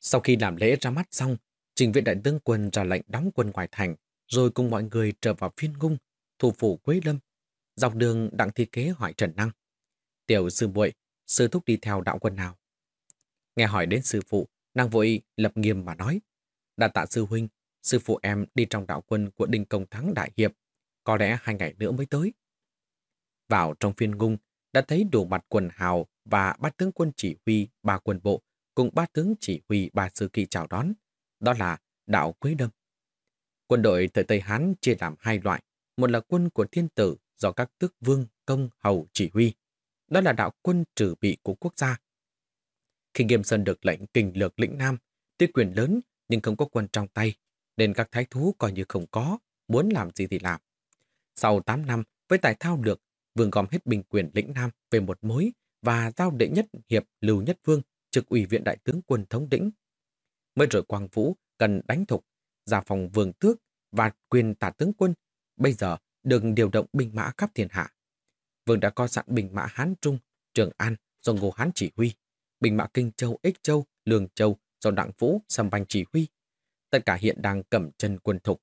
Sau khi làm lễ ra mắt xong, trình viện đại tướng quân ra lệnh đóng quân ngoài thành, rồi cùng mọi người trở vào phiên ngung, thủ phủ Quế Lâm. Dọc đường đặng thi kế hỏi Trần Năng. Tiểu sư muội sư thúc đi theo đạo quân nào? Nghe hỏi đến sư phụ, nàng vội lập nghiêm mà nói đã tạ sư huynh, sư phụ em đi trong đạo quân của Đinh Công Thắng Đại Hiệp, có lẽ hai ngày nữa mới tới. Vào trong phiên ngung, đã thấy đủ mặt quần hào và bát tướng quân chỉ huy ba quân bộ cùng ba tướng chỉ huy ba sư kỳ chào đón. Đó là đạo Quế Đâm. Quân đội thời Tây Hán chia làm hai loại. Một là quân của thiên tử do các tước vương, công, hầu chỉ huy. Đó là đạo quân trừ bị của quốc gia. Khi Nghiêm Sơn được lệnh kình lược lĩnh Nam, tuy quyền lớn nhưng không có quân trong tay, nên các thái thú coi như không có, muốn làm gì thì làm. Sau 8 năm, với tài thao lược, vương gom hết bình quyền lĩnh Nam về một mối và giao đệ nhất hiệp Lưu Nhất Vương trực ủy viện đại tướng quân thống lĩnh. Mới rồi Quang Vũ cần đánh thục, ra phòng vương tước và quyền tả tướng quân, bây giờ đừng điều động binh mã khắp thiên hạ. Vương đã có sẵn binh mã Hán Trung, Trường An do Ngô Hán chỉ huy, binh mã Kinh Châu, Ích Châu, Lương Châu do Đặng Vũ, Sầm Banh chỉ huy. Tất cả hiện đang cầm chân quân thục.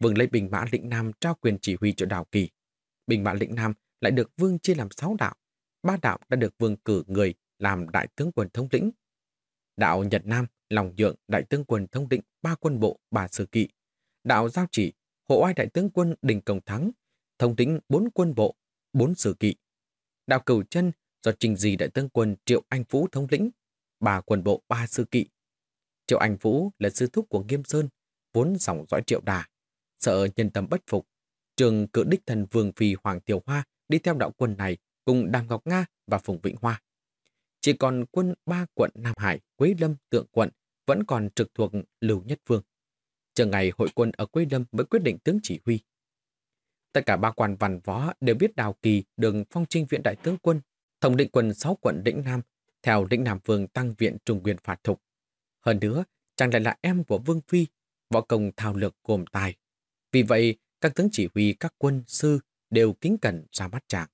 Vương lấy binh mã lĩnh Nam trao quyền chỉ huy cho Đào Kỳ. Binh mã lĩnh Nam lại được Vương chia làm sáu đạo. Ba đạo đã được Vương cử người làm đại tướng quân thống lĩnh. Đạo Nhật Nam, Lòng Nhượng, đại tướng quân thống lĩnh ba quân bộ, ba sư kỵ. Đạo Giao Chỉ, hộ oai đại tướng quân Đình Công Thắng, thống lĩnh bốn quân bộ, bốn sư kỵ. Đạo Cửu Chân do trình di đại tướng quân Triệu Anh Vũ thống lĩnh, ba quân bộ, ba sư kỵ. Triệu Anh Vũ là sư thúc của Nghiêm Sơn, vốn dòng dõi Triệu Đà. Sợ nhân tâm bất phục, trường cử đích thần Vương Phi Hoàng Tiểu Hoa đi theo đạo quân này cùng Đàm Ngọc Nga và Phùng Vĩnh Hoa. Chỉ còn quân ba quận Nam Hải, Quế Lâm, Tượng Quận vẫn còn trực thuộc Lưu Nhất Vương. Chờ ngày hội quân ở Quế Lâm mới quyết định tướng chỉ huy. Tất cả ba quan văn võ đều biết Đào Kỳ đường phong trinh viện đại tướng quân, thống định quân sáu quận Đĩnh Nam, theo Đĩnh Nam Vương tăng viện Trung Nguyên phạt thục. Hơn nữa, chàng lại là em của Vương Phi, võ công thao lược gồm tài. Vì vậy, các tướng chỉ huy các quân sư đều kính cẩn ra mắt chàng.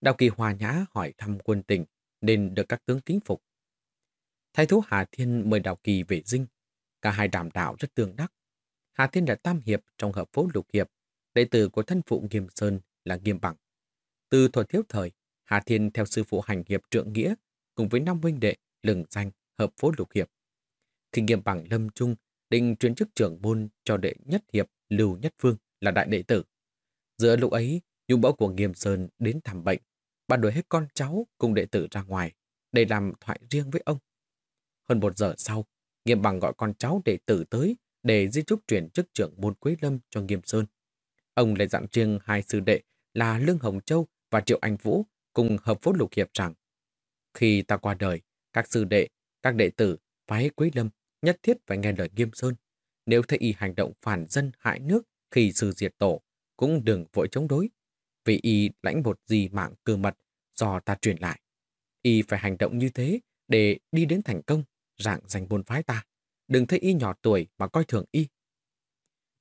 Đào Kỳ hòa nhã hỏi thăm quân tình, nên được các tướng kính phục. Thái thú Hà Thiên mời Đào Kỳ về dinh. Cả hai đàm đạo rất tương đắc. Hà Thiên là tam hiệp trong hợp phố lục hiệp. Đệ tử của thân phụ Nghiêm Sơn là Nghiêm Bằng. Từ thuở thiếu thời, Hà Thiên theo sư phụ hành hiệp trượng nghĩa cùng với năm huynh đệ lừng danh hợp phố lục hiệp. Khi Nghiêm Bằng lâm trung định chuyển chức trưởng môn cho đệ nhất hiệp Lưu Nhất Phương là đại đệ tử. Giữa lúc ấy, nhung bão của Nghiêm Sơn đến thăm bệnh bà đuổi hết con cháu cùng đệ tử ra ngoài để làm thoại riêng với ông. Hơn một giờ sau, Nghiêm Bằng gọi con cháu đệ tử tới để di trúc chuyển chức trưởng môn Quế Lâm cho Nghiêm Sơn. Ông lại dặn riêng hai sư đệ là Lương Hồng Châu và Triệu Anh Vũ cùng hợp phốt lục hiệp rằng khi ta qua đời, các sư đệ Các đệ tử phái Quế Lâm nhất thiết phải nghe lời Nghiêm Sơn. Nếu thấy y hành động phản dân hại nước khi sư diệt tổ, cũng đừng vội chống đối. Vì y lãnh một gì mạng cơ mật do ta truyền lại. Y phải hành động như thế để đi đến thành công, rạng danh môn phái ta. Đừng thấy y nhỏ tuổi mà coi thường y.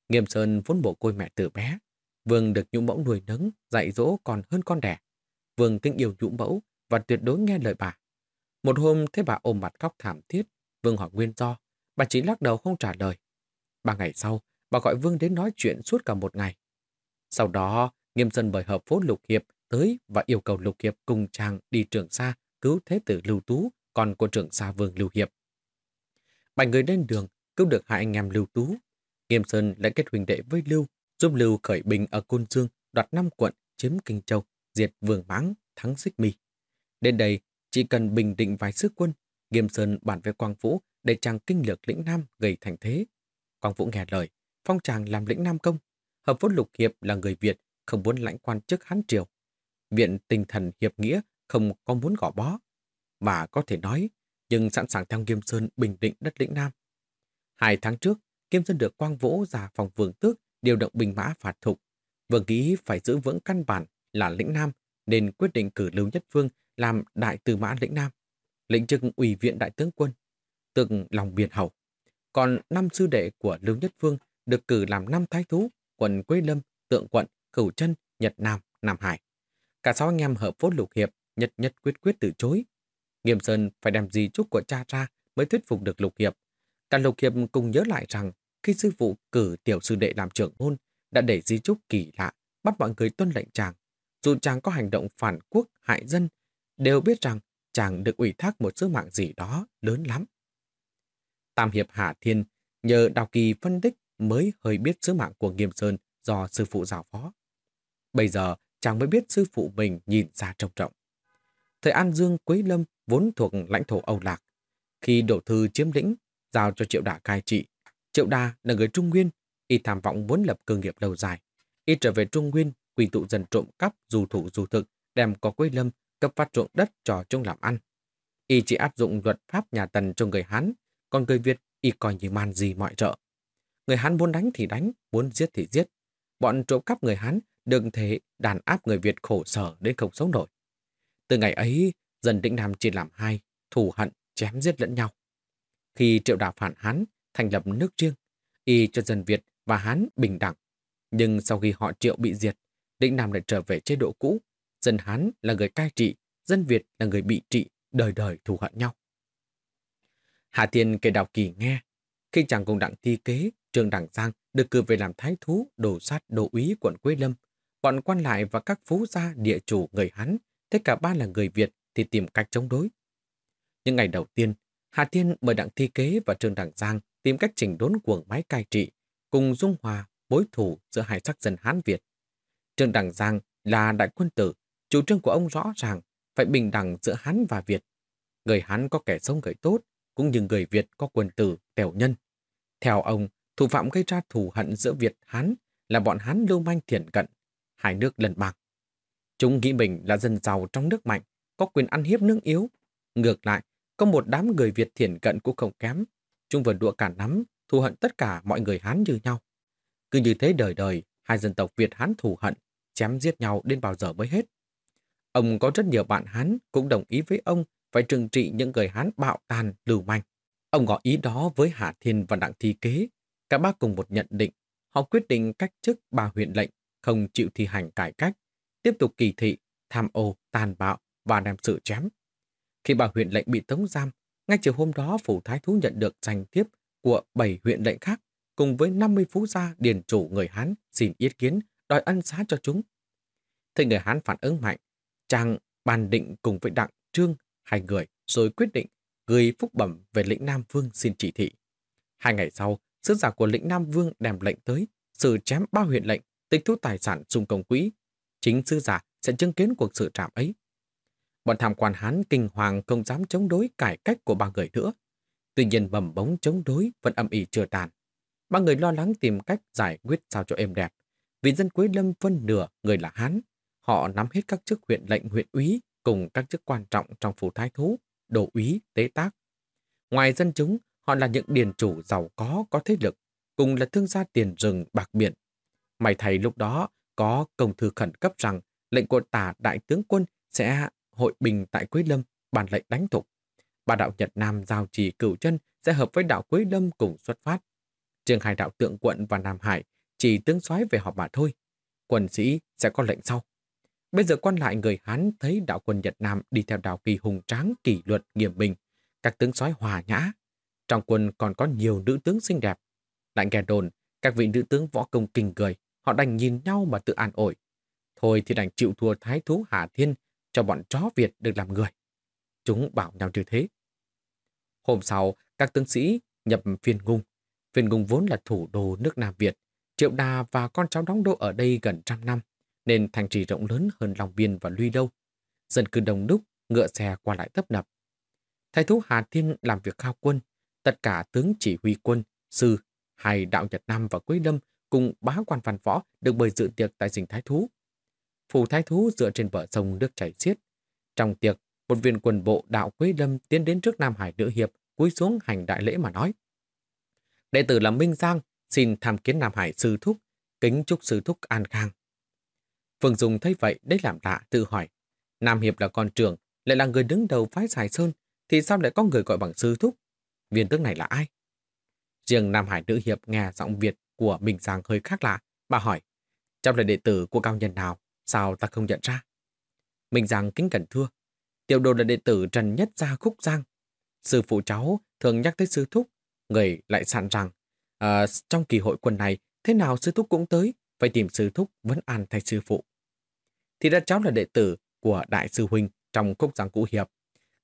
Nghiêm Sơn vốn bộ côi mẹ từ bé. Vương được nhũ mẫu nuôi nấng, dạy dỗ còn hơn con đẻ. Vương kính yêu nhũ mẫu và tuyệt đối nghe lời bà. Một hôm thấy bà ôm mặt khóc thảm thiết, Vương hỏi nguyên do, bà chỉ lắc đầu không trả lời. Ba ngày sau, bà gọi Vương đến nói chuyện suốt cả một ngày. Sau đó, Nghiêm Sơn bởi hợp phố Lục Hiệp tới và yêu cầu Lục Hiệp cùng chàng đi trường xa cứu thế tử Lưu Tú, con của trưởng xa Vương Lưu Hiệp. Bảy người lên đường, cứu được hai anh em Lưu Tú. Nghiêm Sơn lại kết huynh đệ với Lưu, giúp Lưu khởi binh ở Côn Dương, đoạt năm quận, chiếm Kinh Châu, diệt Vương Mãng, thắng Xích Mi. Đến đây, chỉ cần bình định vài sức quân, Nghiêm Sơn bản về Quang Vũ để chàng kinh lược lĩnh Nam gây thành thế. Quang Vũ nghe lời, phong chàng làm lĩnh Nam công. Hợp vốn lục hiệp là người Việt, không muốn lãnh quan chức Hán Triều. Viện tinh thần hiệp nghĩa không có muốn gõ bó. Mà có thể nói, nhưng sẵn sàng theo Nghiêm Sơn bình định đất lĩnh Nam. Hai tháng trước, kim Sơn được Quang Vũ ra phòng vương tước điều động binh mã phạt thục. Vừa nghĩ phải giữ vững căn bản là lĩnh Nam nên quyết định cử Lưu Nhất Phương làm đại tư mã lĩnh Nam, lĩnh chức ủy viện đại tướng quân, từng lòng biển hậu. Còn năm sư đệ của Lưu Nhất Phương được cử làm năm thái thú, quận Quế Lâm, Tượng Quận, Cửu Chân, Nhật Nam, Nam Hải. Cả sáu anh em hợp phốt lục hiệp, nhất nhất quyết quyết từ chối. Nghiêm Sơn phải đem gì chúc của cha ra mới thuyết phục được lục hiệp. Cả lục hiệp cùng nhớ lại rằng khi sư phụ cử tiểu sư đệ làm trưởng môn đã để di chúc kỳ lạ, bắt mọi người tuân lệnh chàng. Dù chàng có hành động phản quốc, hại dân, đều biết rằng chàng được ủy thác một sứ mạng gì đó lớn lắm. Tam Hiệp Hạ Thiên nhờ Đào Kỳ phân tích mới hơi biết sứ mạng của Nghiêm Sơn do sư phụ giáo phó. Bây giờ chàng mới biết sư phụ mình nhìn ra trông trọng. Thời An Dương Quế Lâm vốn thuộc lãnh thổ Âu Lạc. Khi đổ thư chiếm lĩnh, giao cho Triệu Đà cai trị. Triệu Đà là người Trung Nguyên, y tham vọng muốn lập cơ nghiệp lâu dài. Y trở về Trung Nguyên, quy tụ dần trộm cắp dù thủ dù thực, đem có Quế Lâm cấp phát ruộng đất cho chúng làm ăn. Y chỉ áp dụng luật pháp nhà Tần cho người Hán, còn người Việt y coi như man gì mọi trợ. Người Hán muốn đánh thì đánh, muốn giết thì giết. Bọn trộm cắp người Hán đừng thể đàn áp người Việt khổ sở đến không sống nổi. Từ ngày ấy, dân Định Nam chia làm hai, thù hận, chém giết lẫn nhau. Khi triệu đạo phản Hán thành lập nước riêng, y cho dân Việt và Hán bình đẳng. Nhưng sau khi họ triệu bị diệt, Định Nam lại trở về chế độ cũ. Dân Hán là người cai trị, dân Việt là người bị trị, đời đời thù hận nhau. Hạ Thiên kể đạo kỳ nghe, khi chàng cùng đặng thi kế, Trương Đảng Giang được cử về làm thái thú, đồ sát đồ úy quận Quế Lâm. Bọn quan lại và các phú gia địa chủ người Hán, tất cả ba là người Việt thì tìm cách chống đối. Những ngày đầu tiên, Hà Thiên mời Đặng Thi Kế và Trương Đảng Giang tìm cách chỉnh đốn cuồng máy cai trị, cùng dung hòa, bối thủ giữa hai sắc dân Hán Việt. Trương Đảng Giang là đại quân tử, chủ trương của ông rõ ràng phải bình đẳng giữa Hán và Việt. Người Hán có kẻ sống người tốt, cũng như người Việt có quân tử, tèo nhân. Theo ông, thủ phạm gây ra thù hận giữa Việt Hán là bọn Hán lưu manh thiện cận, hai nước lần bạc. Chúng nghĩ mình là dân giàu trong nước mạnh, có quyền ăn hiếp nước yếu. Ngược lại, có một đám người Việt thiện cận cũng không kém. Chúng vừa đua cả nắm, thù hận tất cả mọi người Hán như nhau. Cứ như thế đời đời, hai dân tộc Việt Hán thù hận, chém giết nhau đến bao giờ mới hết. Ông có rất nhiều bạn Hán cũng đồng ý với ông phải trừng trị những người Hán bạo tàn, lưu manh. Ông ngỏ ý đó với Hạ Thiên và Đặng Thi Kế. Cả ba cùng một nhận định. Họ quyết định cách chức ba huyện lệnh, không chịu thi hành cải cách, tiếp tục kỳ thị, tham ô, tàn bạo và đem sự chém. Khi bà huyện lệnh bị tống giam, ngay chiều hôm đó phủ thái thú nhận được danh thiếp của bảy huyện lệnh khác cùng với 50 phú gia điền chủ người Hán xin ý kiến đòi ân xá cho chúng. Thấy người Hán phản ứng mạnh, chàng bàn định cùng với Đặng Trương hai người rồi quyết định gửi phúc bẩm về lĩnh Nam Vương xin chỉ thị. Hai ngày sau, sứ giả của lĩnh Nam Vương đem lệnh tới, xử chém ba huyện lệnh, tịch thu tài sản xung công quỹ. Chính sứ giả sẽ chứng kiến cuộc sự trạm ấy. Bọn tham quan Hán kinh hoàng không dám chống đối cải cách của ba người nữa. Tuy nhiên bầm bóng chống đối vẫn âm ỉ chưa tàn. Ba người lo lắng tìm cách giải quyết sao cho êm đẹp. Vì dân Quế Lâm phân nửa người là Hán. Họ nắm hết các chức huyện lệnh huyện úy cùng các chức quan trọng trong phủ thái thú, đồ úy, tế tác. Ngoài dân chúng, họ là những điền chủ giàu có, có thế lực, cùng là thương gia tiền rừng bạc biển. mày thầy lúc đó có công thư khẩn cấp rằng lệnh của tả đại tướng quân sẽ hội bình tại Quế Lâm, bàn lệnh đánh thục. Bà đạo Nhật Nam giao trì cửu chân sẽ hợp với đạo Quế Lâm cùng xuất phát. Riêng hai đạo tượng quận và Nam Hải chỉ tướng soái về họp mà thôi. Quân sĩ sẽ có lệnh sau. Bây giờ quan lại người Hán thấy đạo quân Nhật Nam đi theo đạo kỳ hùng tráng, kỷ luật, nghiêm minh. Các tướng soái hòa nhã. Trong quân còn có nhiều nữ tướng xinh đẹp. Lại nghe đồn, các vị nữ tướng võ công kinh cười, họ đành nhìn nhau mà tự an ủi. Thôi thì đành chịu thua thái thú Hà Thiên cho bọn chó Việt được làm người. Chúng bảo nhau như thế. Hôm sau, các tướng sĩ nhập phiên ngung. Phiên ngung vốn là thủ đô nước Nam Việt. Triệu Đà và con cháu đóng đô ở đây gần trăm năm, nên thành trì rộng lớn hơn Long Biên và Luy Đâu. Dân cư đông đúc, ngựa xe qua lại tấp nập. Thái thú Hà Thiên làm việc khao quân. Tất cả tướng chỉ huy quân, sư, hai đạo Nhật Nam và Quế Lâm cùng bá quan văn võ được mời dự tiệc tại dinh Thái Thú. Phủ Thái Thú dựa trên bờ sông nước chảy xiết. Trong tiệc, một viên quần bộ đạo Quế Lâm tiến đến trước Nam Hải Nữ Hiệp, cúi xuống hành đại lễ mà nói. Đệ tử là Minh Giang, xin tham kiến Nam Hải Sư Thúc, kính chúc Sư Thúc an khang. Phương Dung thấy vậy đấy làm lạ, tự hỏi. Nam Hiệp là con trưởng, lại là người đứng đầu phái Sài Sơn, thì sao lại có người gọi bằng Sư Thúc? Viên tướng này là ai? Riêng Nam Hải Nữ Hiệp nghe giọng Việt của bình Giang hơi khác lạ. Bà hỏi, trong là đệ tử của cao nhân nào, sao ta không nhận ra? Minh Giang kính cẩn thưa, tiểu đồ là đệ tử Trần Nhất Gia Khúc Giang. Sư phụ cháu thường nhắc tới sư thúc, người lại sạn rằng, à, trong kỳ hội quân này, thế nào sư thúc cũng tới, phải tìm sư thúc vẫn an thay sư phụ. Thì ra cháu là đệ tử của đại sư huynh trong khúc giảng cũ hiệp.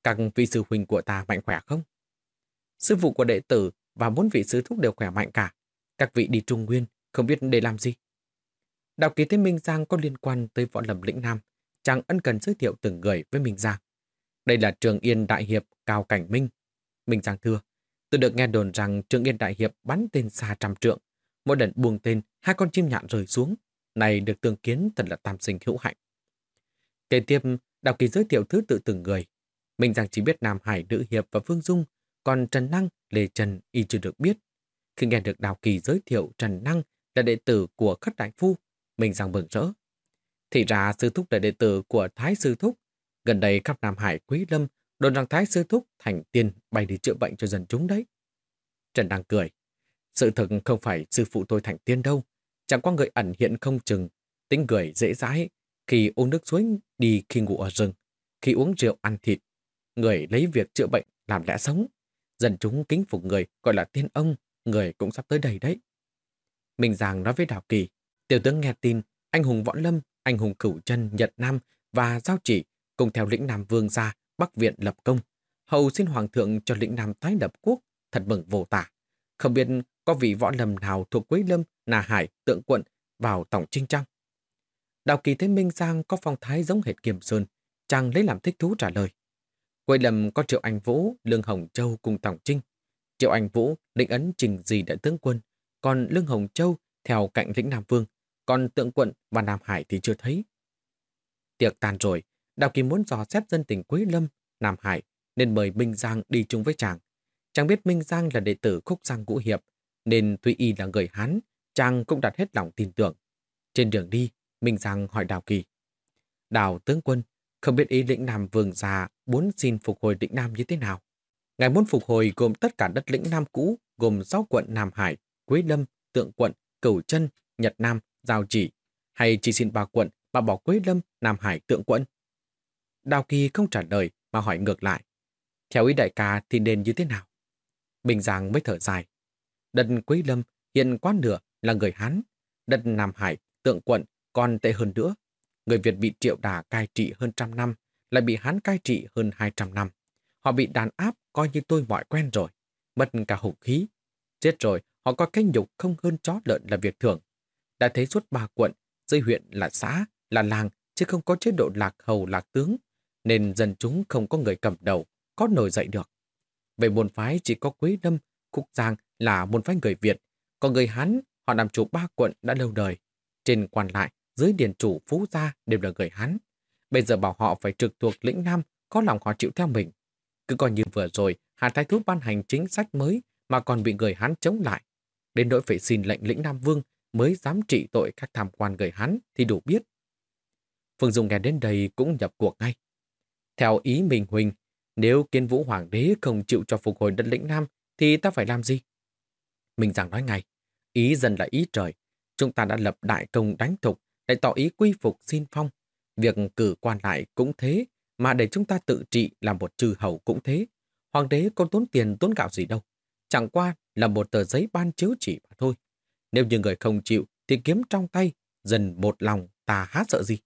Các vị sư huynh của ta mạnh khỏe không? Sư phụ của đệ tử và bốn vị sư thúc đều khỏe mạnh cả. Các vị đi Trung Nguyên, không biết để làm gì. Đạo ký thế Minh Giang có liên quan tới võ lâm lĩnh Nam, chàng ân cần giới thiệu từng người với Minh Giang. Đây là Trường Yên Đại Hiệp Cao Cảnh Minh. Minh Giang thưa, tôi được nghe đồn rằng Trường Yên Đại Hiệp bắn tên xa trăm trượng. Mỗi lần buông tên, hai con chim nhạn rơi xuống. Này được tương kiến thật là tam sinh hữu hạnh. Kế tiếp, đào Kỳ giới thiệu thứ tự từng người. mình rằng chỉ biết Nam Hải, Nữ Hiệp và Phương Dung, còn Trần Năng, Lê Trần y chưa được biết. Khi nghe được Đào Kỳ giới thiệu Trần Năng là đệ tử của Khất Đại Phu, mình rằng mừng rỡ. Thì ra sư thúc là đệ tử của Thái Sư Thúc. Gần đây khắp Nam Hải Quý Lâm đồn rằng Thái Sư Thúc thành tiên bay đi chữa bệnh cho dân chúng đấy. Trần đang cười. Sự thực không phải sư phụ tôi thành tiên đâu. Chẳng qua người ẩn hiện không chừng. Tính người dễ dãi. Khi uống nước suối đi khi ngủ ở rừng. Khi uống rượu ăn thịt. Người lấy việc chữa bệnh làm lẽ sống. Dân chúng kính phục người gọi là tiên ông. Người cũng sắp tới đây đấy. Minh giảng nói với Đào Kỳ. Tiểu tướng nghe tin, anh hùng Võ Lâm, anh hùng Cửu Chân, Nhật Nam và Giao Chỉ cùng theo lĩnh Nam Vương ra Bắc Viện lập công. Hầu xin Hoàng thượng cho lĩnh Nam tái lập quốc, thật mừng vô tả. Không biết có vị võ lâm nào thuộc Quế Lâm, Nà Hải, Tượng Quận vào tổng trinh trăng. Đào kỳ thấy Minh Giang có phong thái giống hệt Kiềm Sơn, chàng lấy làm thích thú trả lời. Quế Lâm có Triệu Anh Vũ, Lương Hồng Châu cùng tổng trinh. Triệu Anh Vũ định ấn trình gì đại tướng quân, còn Lương Hồng Châu theo cạnh lĩnh Nam Vương còn tượng quận và Nam Hải thì chưa thấy. Tiệc tàn rồi, Đào Kỳ muốn dò xét dân tình Quế Lâm, Nam Hải, nên mời Minh Giang đi chung với chàng. Chàng biết Minh Giang là đệ tử Khúc Giang Ngũ Hiệp, nên tuy y là người Hán, chàng cũng đặt hết lòng tin tưởng. Trên đường đi, Minh Giang hỏi Đào Kỳ. Đào tướng quân, không biết ý lĩnh Nam Vương già muốn xin phục hồi lĩnh Nam như thế nào? Ngài muốn phục hồi gồm tất cả đất lĩnh Nam cũ, gồm 6 quận Nam Hải, Quế Lâm, Tượng Quận, Cửu Chân, Nhật Nam, giao chỉ, hay chỉ xin ba quận mà bỏ Quế Lâm, Nam Hải tượng quận? Đào Kỳ không trả lời mà hỏi ngược lại. Theo ý đại ca thì nên như thế nào? Bình Giang mới thở dài. Đất Quế Lâm hiện quá nửa là người Hán. Đất Nam Hải, tượng quận còn tệ hơn nữa. Người Việt bị triệu đà cai trị hơn trăm năm, lại bị Hán cai trị hơn hai trăm năm. Họ bị đàn áp coi như tôi mọi quen rồi, mất cả hùng khí. Chết rồi, họ có cái nhục không hơn chó lợn là việc thường đã thấy suốt ba quận, dưới huyện là xã, là làng, chứ không có chế độ lạc hầu lạc tướng, nên dân chúng không có người cầm đầu, có nổi dậy được. Về môn phái chỉ có Quế Lâm, Cúc Giang là môn phái người Việt, còn người Hán họ làm chủ ba quận đã lâu đời. Trên quan lại, dưới điền chủ Phú Gia đều là người Hán. Bây giờ bảo họ phải trực thuộc lĩnh Nam, có lòng họ chịu theo mình. Cứ coi như vừa rồi, Hà Thái Thú ban hành chính sách mới mà còn bị người Hán chống lại. Đến nỗi phải xin lệnh lĩnh Nam Vương mới dám trị tội các tham quan người Hán thì đủ biết. Phương Dung nghe đến đây cũng nhập cuộc ngay. Theo ý mình Huỳnh, nếu kiên vũ hoàng đế không chịu cho phục hồi đất lĩnh Nam thì ta phải làm gì? Mình rằng nói ngay, ý dân là ý trời. Chúng ta đã lập đại công đánh thục, lại tỏ ý quy phục xin phong. Việc cử quan lại cũng thế, mà để chúng ta tự trị làm một trừ hầu cũng thế. Hoàng đế có tốn tiền tốn gạo gì đâu. Chẳng qua là một tờ giấy ban chiếu chỉ mà thôi. Nếu như người không chịu thì kiếm trong tay, dần một lòng ta hát sợ gì.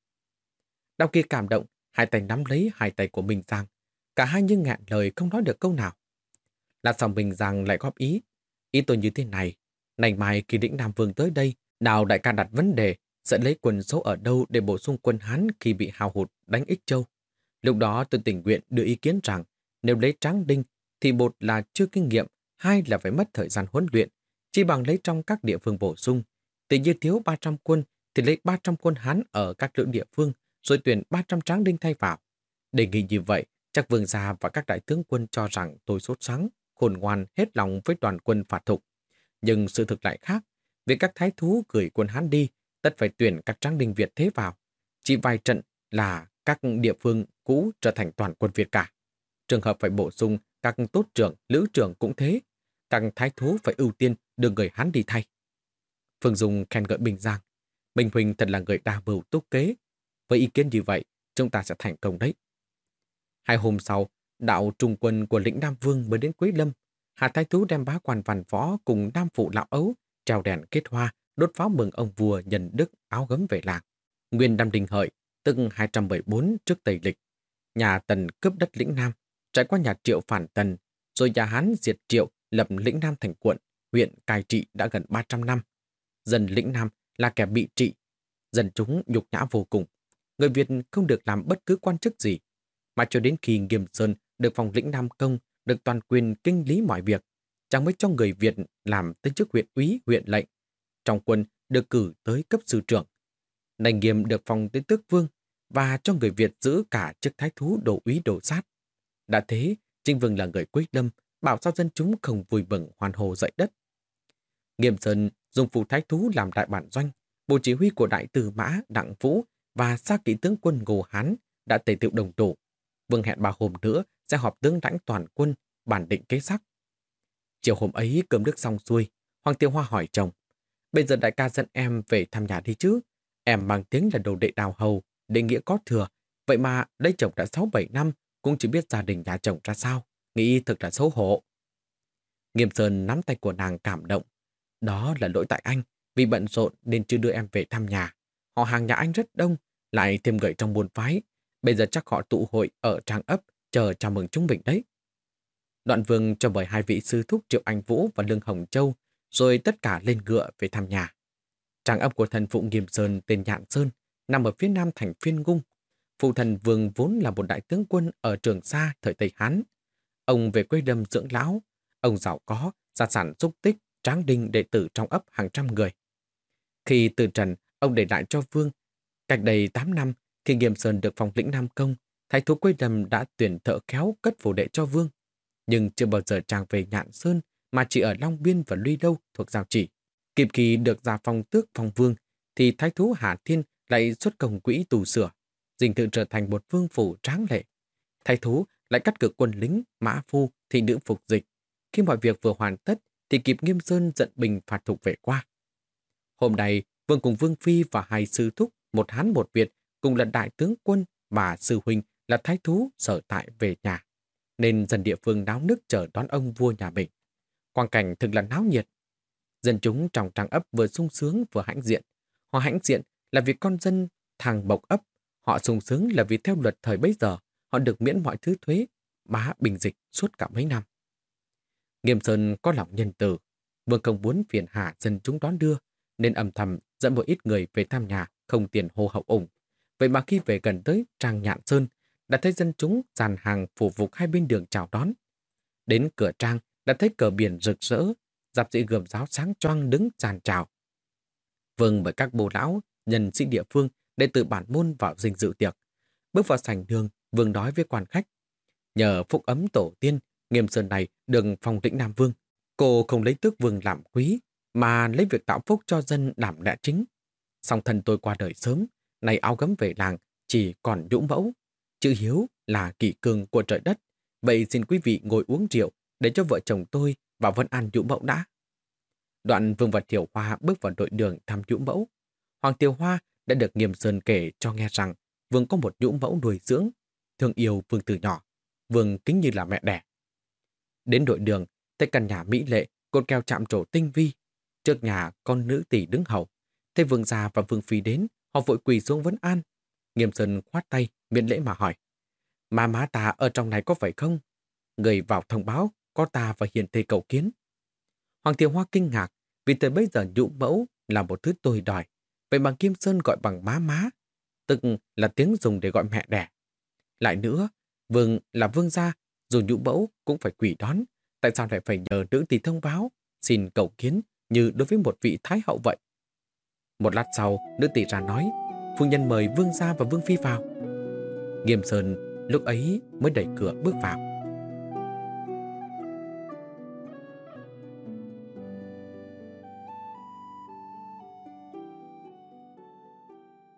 đau kia cảm động, hai tay nắm lấy hai tay của mình Giang. Cả hai như ngạn lời không nói được câu nào. Là xong Minh Giang lại góp ý. Ý tôi như thế này, này mai khi lĩnh Nam Vương tới đây, Đào đại ca đặt vấn đề sẽ lấy quân số ở đâu để bổ sung quân Hán khi bị hào hụt đánh Ích Châu. Lúc đó tôi tình nguyện đưa ý kiến rằng nếu lấy tráng đinh thì một là chưa kinh nghiệm, hai là phải mất thời gian huấn luyện, chỉ bằng lấy trong các địa phương bổ sung. Tự như thiếu 300 quân thì lấy 300 quân Hán ở các lưỡng địa phương rồi tuyển 300 tráng đinh thay vào. Đề nghị như vậy, chắc vương gia và các đại tướng quân cho rằng tôi sốt sắng khôn ngoan hết lòng với toàn quân phạt thục. Nhưng sự thực lại khác, vì các thái thú gửi quân Hán đi, tất phải tuyển các tráng đinh Việt thế vào. Chỉ vài trận là các địa phương cũ trở thành toàn quân Việt cả. Trường hợp phải bổ sung các tốt trưởng, lữ trưởng cũng thế. Các thái thú phải ưu tiên đưa người Hán đi thay. Phương Dung khen ngợi Bình Giang. Minh Huỳnh thật là người đa bầu túc kế. Với ý kiến như vậy, chúng ta sẽ thành công đấy. Hai hôm sau, đạo trung quân của lĩnh Nam Vương mới đến Quế Lâm. Hà Thái Thú đem bá quan văn võ cùng Nam Phụ Lão Ấu, treo đèn kết hoa, đốt pháo mừng ông vua nhận đức áo gấm về làng. Nguyên Đam Đình Hợi, tức 274 trước Tây Lịch. Nhà Tần cướp đất lĩnh Nam, trải qua nhà Triệu phản Tần, rồi nhà Hán diệt Triệu lập lĩnh Nam thành quận, huyện cai trị đã gần 300 năm. Dân lĩnh Nam là kẻ bị trị, dân chúng nhục nhã vô cùng. Người Việt không được làm bất cứ quan chức gì, mà cho đến khi Nghiêm Sơn được phòng lĩnh Nam Công, được toàn quyền kinh lý mọi việc, chẳng mới cho người Việt làm tới chức huyện úy, huyện lệnh. Trong quân được cử tới cấp sư trưởng. nành Nghiêm được phòng tới tước vương và cho người Việt giữ cả chức thái thú đồ úy đồ sát. Đã thế, Trinh Vương là người quyết lâm, bảo sao dân chúng không vui mừng hoàn hồ dậy đất. Nghiêm Sơn dùng phụ thái thú làm đại bản doanh, bộ chỉ huy của đại tử mã Đặng Vũ và xa kỵ tướng quân Ngô Hán đã tề tiệu đồng tổ. Vương hẹn bà hôm nữa sẽ họp tướng lãnh toàn quân, bản định kế sắc. Chiều hôm ấy cơm nước xong xuôi, Hoàng Tiêu Hoa hỏi chồng, bây giờ đại ca dẫn em về thăm nhà đi chứ? Em mang tiếng là đồ đệ đào hầu, đệ nghĩa có thừa, vậy mà đây chồng đã 6-7 năm, cũng chỉ biết gia đình nhà chồng ra sao, nghĩ thực là xấu hổ. Nghiêm Sơn nắm tay của nàng cảm động. Đó là lỗi tại anh, vì bận rộn nên chưa đưa em về thăm nhà. Họ hàng nhà anh rất đông, lại thêm gửi trong buôn phái. Bây giờ chắc họ tụ hội ở trang ấp, chờ chào mừng chúng mình đấy. Đoạn vương cho mời hai vị sư thúc Triệu Anh Vũ và Lương Hồng Châu, rồi tất cả lên ngựa về thăm nhà. Tràng ấp của thần phụ Nghiêm Sơn tên Nhạn Sơn, nằm ở phía nam thành Phiên Ngung. Phụ thần vương vốn là một đại tướng quân ở Trường Sa thời Tây Hán. Ông về quê đâm dưỡng lão, ông giàu có, gia sản xúc tích, tráng đinh đệ tử trong ấp hàng trăm người. Khi từ trần, ông để lại cho vương. Cách đây 8 năm, khi Nghiêm Sơn được phòng lĩnh Nam Công, thái thú quê đầm đã tuyển thợ khéo cất phủ đệ cho vương. Nhưng chưa bao giờ chàng về Nhạn Sơn, mà chỉ ở Long Biên và Luy Đâu thuộc Giao Chỉ. Kịp kỳ được ra phong tước phong vương, thì thái thú Hà Thiên lại xuất công quỹ tù sửa, dình tự trở thành một vương phủ tráng lệ. Thái thú lại cắt cử quân lính, mã phu, thị nữ phục dịch. Khi mọi việc vừa hoàn tất, thì kịp Nghiêm Sơn giận bình phạt thục về qua. Hôm nay, Vương cùng Vương Phi và hai sư thúc, một Hán một Việt, cùng là đại tướng quân và sư huynh là thái thú sở tại về nhà. Nên dân địa phương náo nước chờ đón ông vua nhà mình. Quang cảnh thực là náo nhiệt. Dân chúng trong trang ấp vừa sung sướng vừa hãnh diện. Họ hãnh diện là vì con dân thằng bộc ấp. Họ sung sướng là vì theo luật thời bấy giờ, họ được miễn mọi thứ thuế, bá bình dịch suốt cả mấy năm. Nghiêm Sơn có lòng nhân từ, vương không muốn phiền hạ dân chúng đón đưa, nên âm thầm dẫn một ít người về thăm nhà, không tiền hô hậu ủng. Vậy mà khi về gần tới trang nhạn sơn, đã thấy dân chúng dàn hàng phủ phục hai bên đường chào đón. Đến cửa trang, đã thấy cờ biển rực rỡ, dạp sĩ gườm giáo sáng choang đứng tràn trào. Vương bởi các bồ lão, nhân sĩ địa phương đệ tự bản môn vào dinh dự tiệc. Bước vào sảnh đường, Vương nói với quan khách. Nhờ phúc ấm tổ tiên, Nghiêm Sơn này đừng phòng tĩnh Nam Vương. Cô không lấy tước vương làm quý, mà lấy việc tạo phúc cho dân làm lẽ chính. Song thân tôi qua đời sớm, này áo gấm về làng chỉ còn nhũ mẫu. Chữ hiếu là kỷ cường của trời đất. Vậy xin quý vị ngồi uống rượu để cho vợ chồng tôi và Vân An nhũ mẫu đã. Đoạn Vương và Tiểu Hoa bước vào đội đường thăm nhũ mẫu. Hoàng Tiểu Hoa đã được Nghiêm Sơn kể cho nghe rằng Vương có một dũ mẫu nuôi dưỡng, thương yêu Vương từ nhỏ. Vương kính như là mẹ đẻ. Đến đội đường, thấy căn nhà mỹ lệ, cột keo chạm trổ tinh vi. Trước nhà con nữ tỷ đứng hầu. Thấy Vương già và Vương Phi đến, họ vội quỳ xuống vấn an. Nghiêm Sơn khoát tay, miễn lễ mà hỏi. Má má ta ở trong này có phải không? Người vào thông báo, có ta và hiền thầy cầu kiến. Hoàng thiều Hoa kinh ngạc, vì tới bây giờ nhũ mẫu là một thứ tôi đòi. Vậy mà Kim Sơn gọi bằng má má, tức là tiếng dùng để gọi mẹ đẻ. Lại nữa, vương là vương gia, dù nhũ mẫu cũng phải quỷ đón. Tại sao lại phải nhờ nữ tỷ thông báo, xin cầu kiến như đối với một vị thái hậu vậy? Một lát sau, nữ tỷ ra nói, phu nhân mời vương gia và vương phi vào. Nghiêm Sơn lúc ấy mới đẩy cửa bước vào.